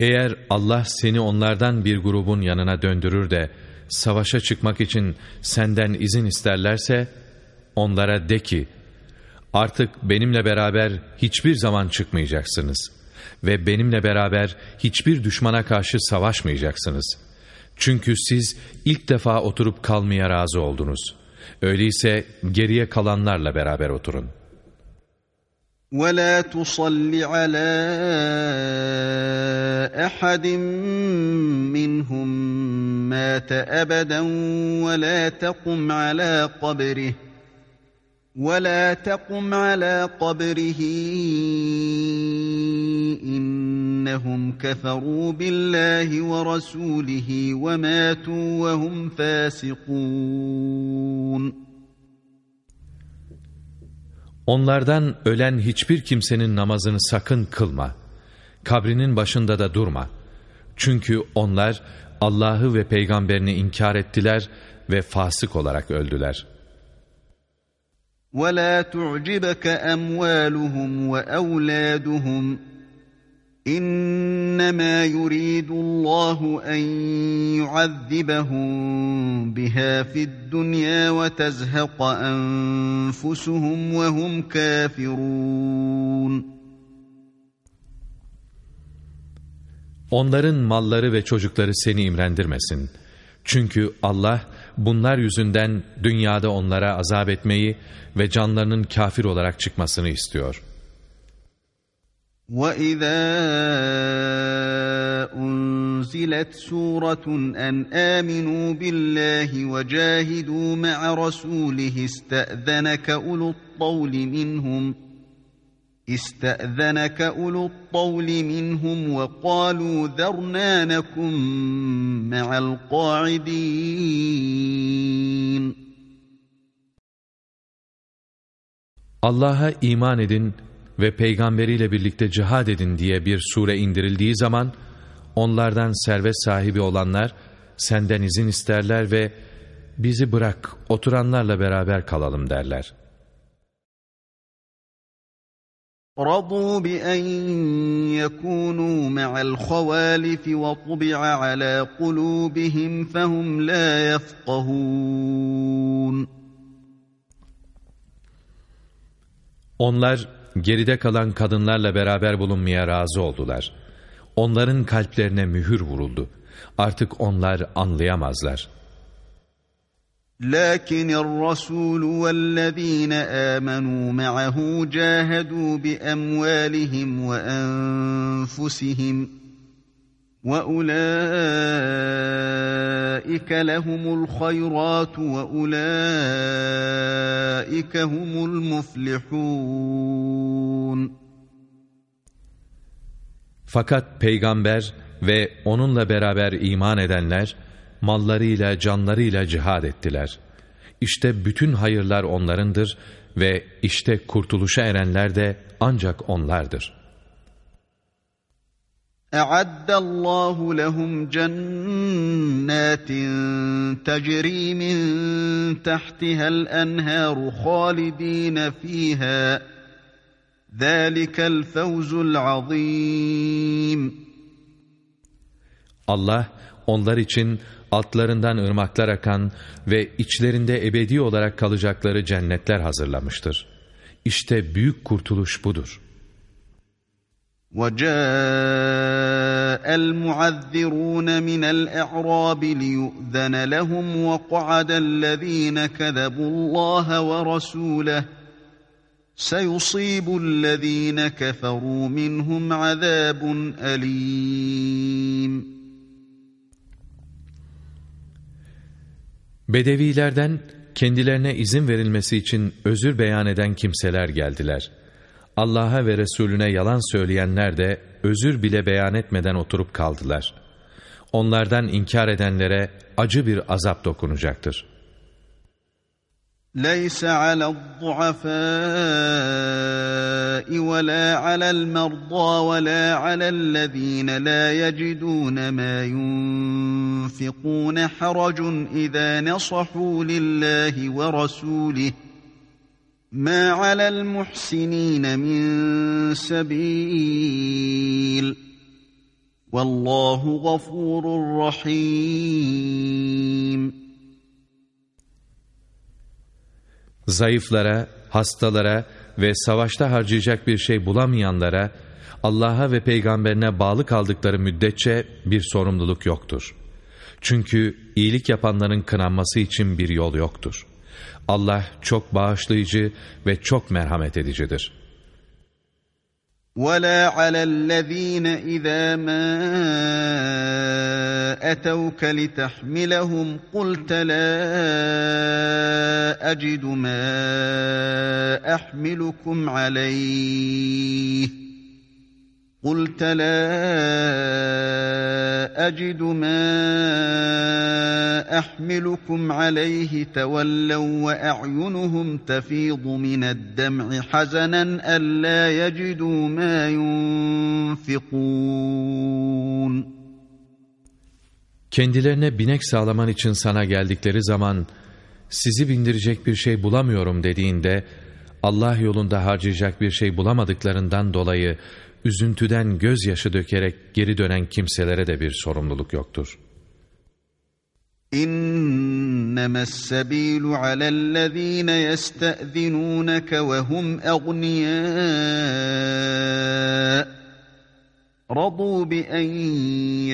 Eğer Allah seni onlardan bir grubun yanına döndürür de savaşa çıkmak için senden izin isterlerse onlara de ki artık benimle beraber hiçbir zaman çıkmayacaksınız ve benimle beraber hiçbir düşmana karşı savaşmayacaksınız. Çünkü siz ilk defa oturup kalmaya razı oldunuz. Öyleyse geriye kalanlarla beraber oturun. ولا تصل على أحد منهم مات أبدا ولا تقم على قبره ولا تقم على قبره. إنهم كفروا بالله ورسوله وماتوا وهم فاسقون. Onlardan ölen hiçbir kimsenin namazını sakın kılma. Kabrinin başında da durma. Çünkü onlar Allah'ı ve peygamberini inkar ettiler ve fasık olarak öldüler. وَلَا تُعْجِبَكَ أَمْوَالُهُمْ وَأَوْلَادُهُمْ İnnemâ yuridullahu en yuazzibahum biha fid dunya ve tezheqa enfusuhum ve hum kafirun. Onların malları ve çocukları seni imrendirmesin. Çünkü Allah bunlar yüzünden dünyada onlara azap etmeyi ve canlarının kafir olarak çıkmasını istiyor.'' وَإِذَا أُنْزِلَتْ سُورَةٌ أَنْ آمِنُوا بِاللَّهِ وَجَاهِدُوا مَعَ رَسُولِهِ اسْتَأْذَنَكَ أُولُو الطَّوْلِ مِنْهُمْ استأذنك أولو الطول منهم وقالوا ذرنا نكن مع القاعدين Allah'a iman edin. ve peygamberiyle birlikte cihad edin diye bir sure indirildiği zaman onlardan servet sahibi olanlar senden izin isterler ve bizi bırak oturanlarla beraber kalalım derler. رضوا بأن يكونوا مع الخوالف وطبع على قلوبهم فهم لا يفقهون Onlar geride kalan kadınlarla beraber bulunmaya razı oldular. Onların kalplerine mühür vuruldu. Artık onlar anlayamazlar. لكن الرسول والذين آمنوا معه جاهدوا بأموالهم وأنفسهم وأولئك لهم الخيرات وأولئك هم المفلحون Fakat peygamber ve onunla beraber iman edenler mallarıyla, canlarıyla cihad ettiler. İşte bütün hayırlar onlarındır ve işte kurtuluşa erenler de ancak onlardır. اَعَدَّ اللّٰهُ لَهُمْ جَنَّاتٍ تَجْرِي مِنْ تَحْتِهَا الْاَنْهَارُ خَالِد۪ينَ ف۪يهَا ذَٰلِكَ الْفَوْزُ الْعَظ۪يمُ Allah onlar için altlarından ırmaklar akan ve içlerinde ebedi olarak kalacakları cennetler hazırlamıştır. İşte büyük kurtuluş budur. وَجَاءَ الْمُعَذِّرُونَ مِنَ الْأَعْرَابِ لِيُؤْذَنَ لَهُمْ وَقَعَدَ الَّذ۪ينَ كَذَبُوا اللّٰهَ وَرَسُولَهُ سَيُصِيبُ الَّذ۪ينَ كَفَرُوا مِنْهُمْ عَذَابٌ أَلِيمٌ Bedevilerden kendilerine izin verilmesi için özür beyan eden kimseler geldiler. Allah'a ve Resulüne yalan söyleyenler de özür bile beyan etmeden oturup kaldılar. Onlardan inkar edenlere acı bir azap dokunacaktır.'' ليس على الضعفاء ولا على المرضى ولا على الذين لا يجدون ما ينفقون حرج اذا نصحوا لله ورسوله ما على المحسنين من سبيل والله غفور رحيم Zayıflara, hastalara ve savaşta harcayacak bir şey bulamayanlara, Allah'a ve peygamberine bağlı kaldıkları müddetçe bir sorumluluk yoktur. Çünkü iyilik yapanların kınanması için bir yol yoktur. Allah çok bağışlayıcı ve çok merhamet edicidir.'' ولا على الذين إذا ما أتوك لتحملهم قلت لا أجد ما أحملكم عليه قلت لا أجد ما أحملكم عليه تولوا وأعينهم تفيض من الدمع حزنا ألا يجدوا ما ينفقون Kendilerine binek sağlaman için sana geldikleri zaman sizi bindirecek bir şey bulamıyorum dediğinde Allah yolunda harcayacak bir şey bulamadıklarından dolayı üzüntüden gözyaşı dökerek geri dönen kimselere de bir sorumluluk yoktur. İnnemâ s-sebîlu alellezîne yeste'zinûneke ve hum egniyâ رضوا بأن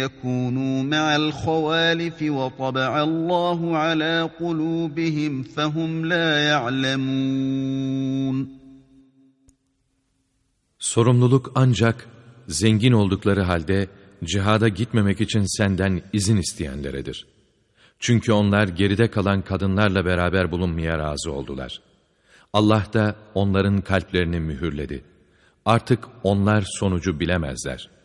يكونوا مع الخوالف وطبع الله على قلوبهم فهم لا يعلمون Sorumluluk ancak zengin oldukları halde cihada gitmemek için senden izin isteyenleredir. Çünkü onlar geride kalan kadınlarla beraber bulunmaya razı oldular. Allah da onların kalplerini mühürledi. Artık onlar sonucu bilemezler.''